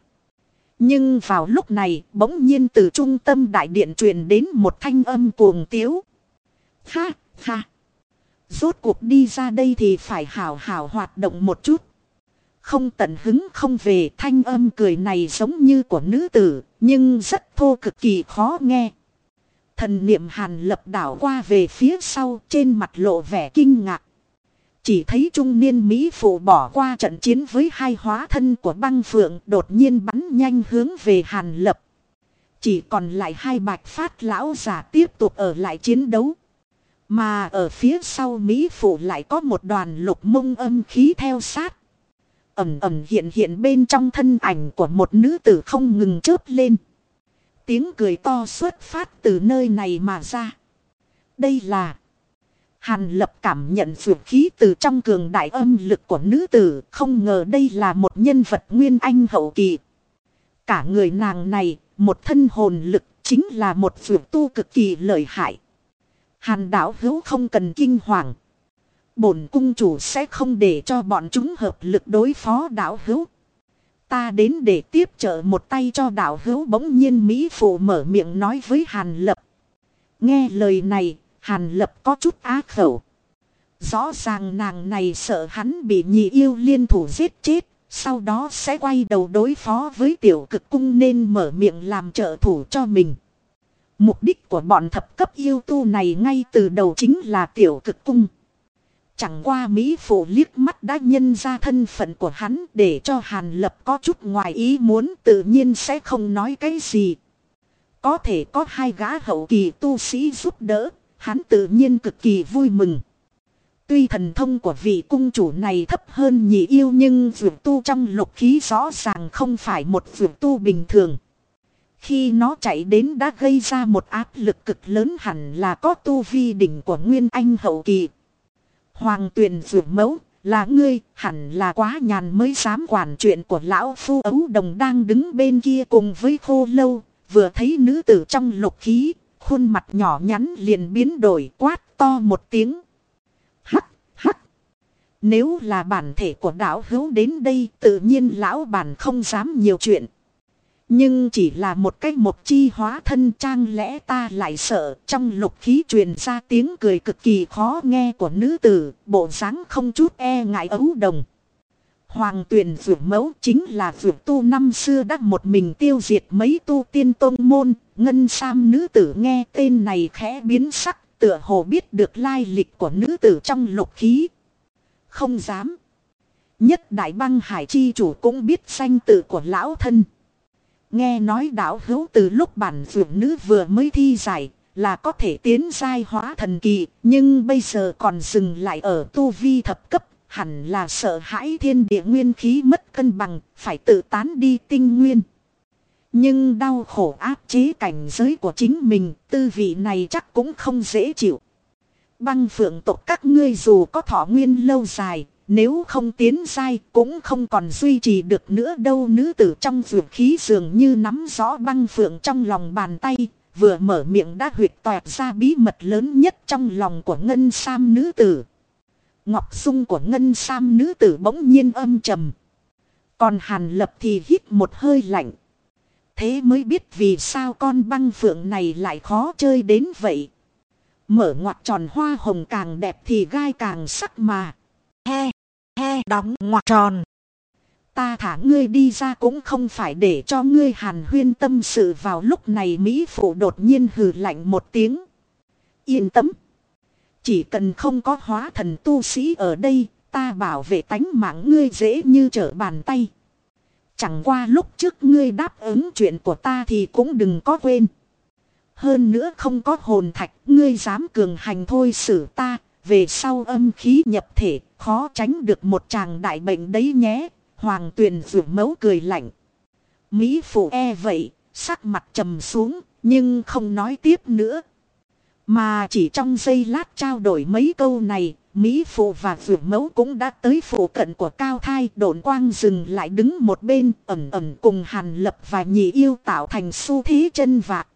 Nhưng vào lúc này bỗng nhiên từ trung tâm đại điện truyền đến một thanh âm cuồng tiếu. Ha, ha. Rốt cuộc đi ra đây thì phải hào hào hoạt động một chút. Không tận hứng không về thanh âm cười này giống như của nữ tử, nhưng rất thô cực kỳ khó nghe. Thần niệm hàn lập đảo qua về phía sau trên mặt lộ vẻ kinh ngạc. Chỉ thấy trung niên Mỹ phụ bỏ qua trận chiến với hai hóa thân của băng phượng đột nhiên bắn nhanh hướng về Hàn Lập. Chỉ còn lại hai bạch phát lão giả tiếp tục ở lại chiến đấu. Mà ở phía sau Mỹ phụ lại có một đoàn lục mông âm khí theo sát. Ẩm ẩm hiện hiện bên trong thân ảnh của một nữ tử không ngừng chớp lên. Tiếng cười to xuất phát từ nơi này mà ra. Đây là... Hàn lập cảm nhận vượt khí từ trong cường đại âm lực của nữ tử. Không ngờ đây là một nhân vật nguyên anh hậu kỳ. Cả người nàng này, một thân hồn lực, chính là một vượt tu cực kỳ lợi hại. Hàn đảo hữu không cần kinh hoàng. Bổn cung chủ sẽ không để cho bọn chúng hợp lực đối phó đảo hữu. Ta đến để tiếp trợ một tay cho đảo hữu bỗng nhiên Mỹ phụ mở miệng nói với Hàn Lập. Nghe lời này, Hàn Lập có chút á khẩu. Rõ ràng nàng này sợ hắn bị nhị yêu liên thủ giết chết. Sau đó sẽ quay đầu đối phó với tiểu cực cung nên mở miệng làm trợ thủ cho mình. Mục đích của bọn thập cấp yêu tu này ngay từ đầu chính là tiểu cực cung. Chẳng qua Mỹ Phụ liếc mắt đã nhân ra thân phận của hắn để cho Hàn Lập có chút ngoài ý muốn tự nhiên sẽ không nói cái gì. Có thể có hai gã hậu kỳ tu sĩ giúp đỡ, hắn tự nhiên cực kỳ vui mừng. Tuy thần thông của vị cung chủ này thấp hơn nhị yêu nhưng vượt tu trong lục khí rõ ràng không phải một vượt tu bình thường. Khi nó chạy đến đã gây ra một áp lực cực lớn hẳn là có tu vi đỉnh của Nguyên Anh hậu kỳ. Hoàng tuyền vượt mẫu là ngươi hẳn là quá nhàn mới dám quản chuyện của lão phu ấu đồng đang đứng bên kia cùng với khô lâu. Vừa thấy nữ tử trong lục khí, khuôn mặt nhỏ nhắn liền biến đổi quát to một tiếng. Hắc, hắc. Nếu là bản thể của đạo hữu đến đây tự nhiên lão bản không dám nhiều chuyện. Nhưng chỉ là một cách một chi hóa thân trang lẽ ta lại sợ trong lục khí truyền ra tiếng cười cực kỳ khó nghe của nữ tử, bộ dáng không chút e ngại ấu đồng. Hoàng tuyển vượt mẫu chính là vượt tu năm xưa đã một mình tiêu diệt mấy tu tiên tôn môn, ngân sam nữ tử nghe tên này khẽ biến sắc, tựa hồ biết được lai lịch của nữ tử trong lục khí. Không dám. Nhất đại băng hải chi chủ cũng biết danh tự của lão thân. Nghe nói đạo hữu từ lúc bản vượt nữ vừa mới thi giải là có thể tiến giai hóa thần kỳ, nhưng bây giờ còn dừng lại ở tu vi thập cấp, hẳn là sợ hãi thiên địa nguyên khí mất cân bằng, phải tự tán đi tinh nguyên. Nhưng đau khổ áp chế cảnh giới của chính mình, tư vị này chắc cũng không dễ chịu. Băng phượng tộc các ngươi dù có thọ nguyên lâu dài, nếu không tiến sai cũng không còn duy trì được nữa đâu nữ tử trong vượt khí dường như nắm rõ băng phượng trong lòng bàn tay. Vừa mở miệng đã huyệt toẹt ra bí mật lớn nhất trong lòng của ngân sam nữ tử. Ngọc sung của ngân sam nữ tử bỗng nhiên âm trầm. Còn hàn lập thì hít một hơi lạnh. Thế mới biết vì sao con băng phượng này lại khó chơi đến vậy. Mở ngoặt tròn hoa hồng càng đẹp thì gai càng sắc mà. He he, đóng ngoặt tròn. Ta thả ngươi đi ra cũng không phải để cho ngươi hàn huyên tâm sự vào lúc này Mỹ phụ đột nhiên hừ lạnh một tiếng. Yên tâm. Chỉ cần không có hóa thần tu sĩ ở đây, ta bảo vệ tánh mạng ngươi dễ như trở bàn tay. Chẳng qua lúc trước ngươi đáp ứng chuyện của ta thì cũng đừng có quên. Hơn nữa không có hồn thạch, ngươi dám cường hành thôi xử ta, về sau âm khí nhập thể, khó tránh được một chàng đại bệnh đấy nhé. Hoàng tuyền rủ mấu cười lạnh. Mỹ phụ e vậy, sắc mặt trầm xuống, nhưng không nói tiếp nữa. Mà chỉ trong giây lát trao đổi mấy câu này, Mỹ phụ và vượt mẫu cũng đã tới phủ cận của cao thai độn quang dừng lại đứng một bên ẩm ẩm cùng hàn lập và nhị yêu tạo thành xu thế chân vạc.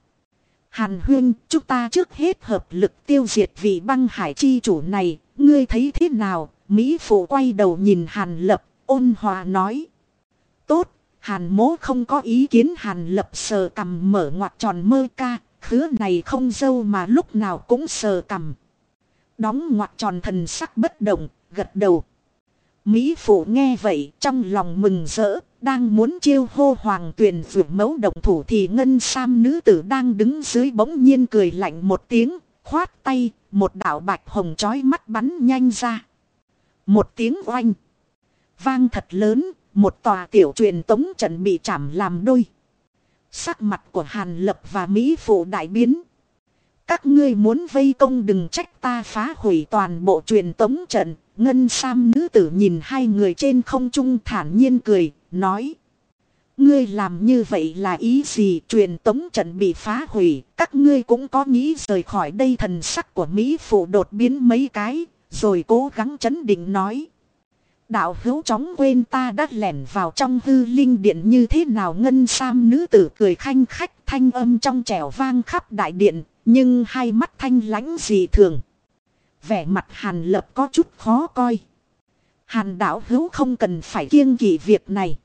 Hàn huyên, chúng ta trước hết hợp lực tiêu diệt vị băng hải chi chủ này, ngươi thấy thế nào? Mỹ phụ quay đầu nhìn Hàn lập, ôn hòa nói. Tốt, Hàn mố không có ý kiến Hàn lập sờ cầm mở ngoặt tròn mơ ca, khứa này không dâu mà lúc nào cũng sờ cầm. Đóng ngoặt tròn thần sắc bất động, gật đầu. Mỹ phụ nghe vậy trong lòng mừng rỡ, đang muốn chiêu hô hoàng tuyền vượt mẫu động thủ thì ngân sam nữ tử đang đứng dưới bỗng nhiên cười lạnh một tiếng, khoát tay, một đạo bạch hồng chói mắt bắn nhanh ra. Một tiếng oanh. Vang thật lớn, một tòa tiểu truyền tống trận bị chạm làm đôi. Sắc mặt của Hàn Lập và Mỹ Phụ đại biến. Các ngươi muốn vây công đừng trách ta phá hủy toàn bộ truyền tống trận. Ngân Sam nữ tử nhìn hai người trên không trung thản nhiên cười, nói. Ngươi làm như vậy là ý gì truyền tống trận bị phá hủy, các ngươi cũng có nghĩ rời khỏi đây thần sắc của Mỹ phụ đột biến mấy cái, rồi cố gắng chấn định nói. Đạo hữu chóng quên ta đã lẻn vào trong hư linh điện như thế nào ngân sam nữ tử cười khanh khách thanh âm trong trẻo vang khắp đại điện, nhưng hai mắt thanh lãnh dị thường. Vẻ mặt hàn lập có chút khó coi. Hàn đạo hữu không cần phải kiêng kỵ việc này.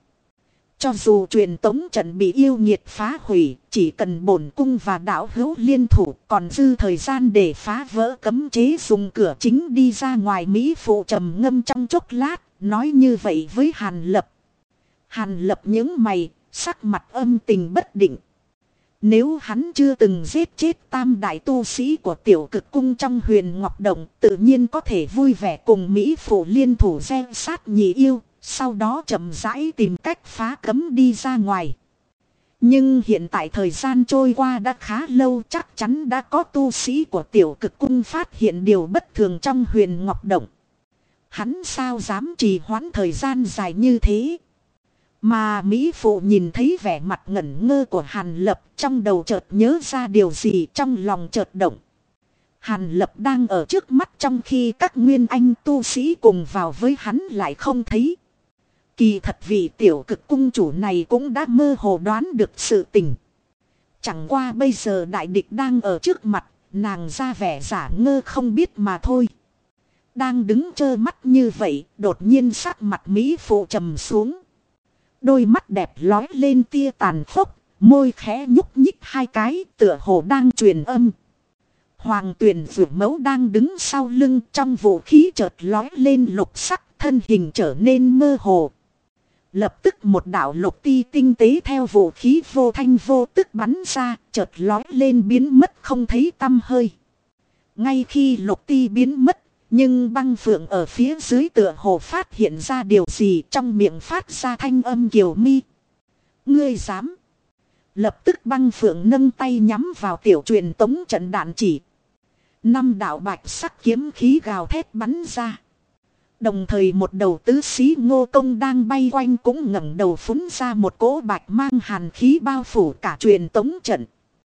Cho dù truyền tống trận bị yêu nhiệt phá hủy, chỉ cần bổn cung và đạo hữu liên thủ còn dư thời gian để phá vỡ cấm chế dùng cửa chính đi ra ngoài Mỹ phụ trầm ngâm trong chốc lát, nói như vậy với Hàn Lập. Hàn Lập những mày, sắc mặt âm tình bất định. Nếu hắn chưa từng giết chết tam đại tu sĩ của tiểu cực cung trong huyền Ngọc Động, tự nhiên có thể vui vẻ cùng Mỹ phụ liên thủ gieo sát nhị yêu, sau đó chậm rãi tìm cách phá cấm đi ra ngoài. Nhưng hiện tại thời gian trôi qua đã khá lâu chắc chắn đã có tu sĩ của tiểu cực cung phát hiện điều bất thường trong huyền Ngọc Động. Hắn sao dám trì hoãn thời gian dài như thế? Mà Mỹ Phụ nhìn thấy vẻ mặt ngẩn ngơ của Hàn Lập trong đầu chợt nhớ ra điều gì trong lòng chợt động. Hàn Lập đang ở trước mắt trong khi các nguyên anh tu sĩ cùng vào với hắn lại không thấy. Kỳ thật vị tiểu cực cung chủ này cũng đã mơ hồ đoán được sự tình. Chẳng qua bây giờ đại địch đang ở trước mặt, nàng ra vẻ giả ngơ không biết mà thôi. Đang đứng trơ mắt như vậy, đột nhiên sắc mặt Mỹ phụ trầm xuống. Đôi mắt đẹp lói lên tia tàn khốc, môi khẽ nhúc nhích hai cái tựa hồ đang truyền âm. Hoàng tuyển vượt mẫu đang đứng sau lưng trong vũ khí chợt lói lên lục sắc thân hình trở nên mơ hồ. Lập tức một đạo lục ti tinh tế theo vũ khí vô thanh vô tức bắn ra, chợt lói lên biến mất không thấy tâm hơi. Ngay khi lục ti biến mất, nhưng băng phượng ở phía dưới tựa hồ phát hiện ra điều gì trong miệng phát ra thanh âm kiều mi. Ngươi dám. Lập tức băng phượng nâng tay nhắm vào tiểu truyền tống trận đạn chỉ. Năm đạo bạch sắc kiếm khí gào thét bắn ra. Đồng thời một đầu tứ sĩ ngô công đang bay quanh cũng ngẩng đầu phúng ra một cỗ bạch mang hàn khí bao phủ cả truyền tống trận.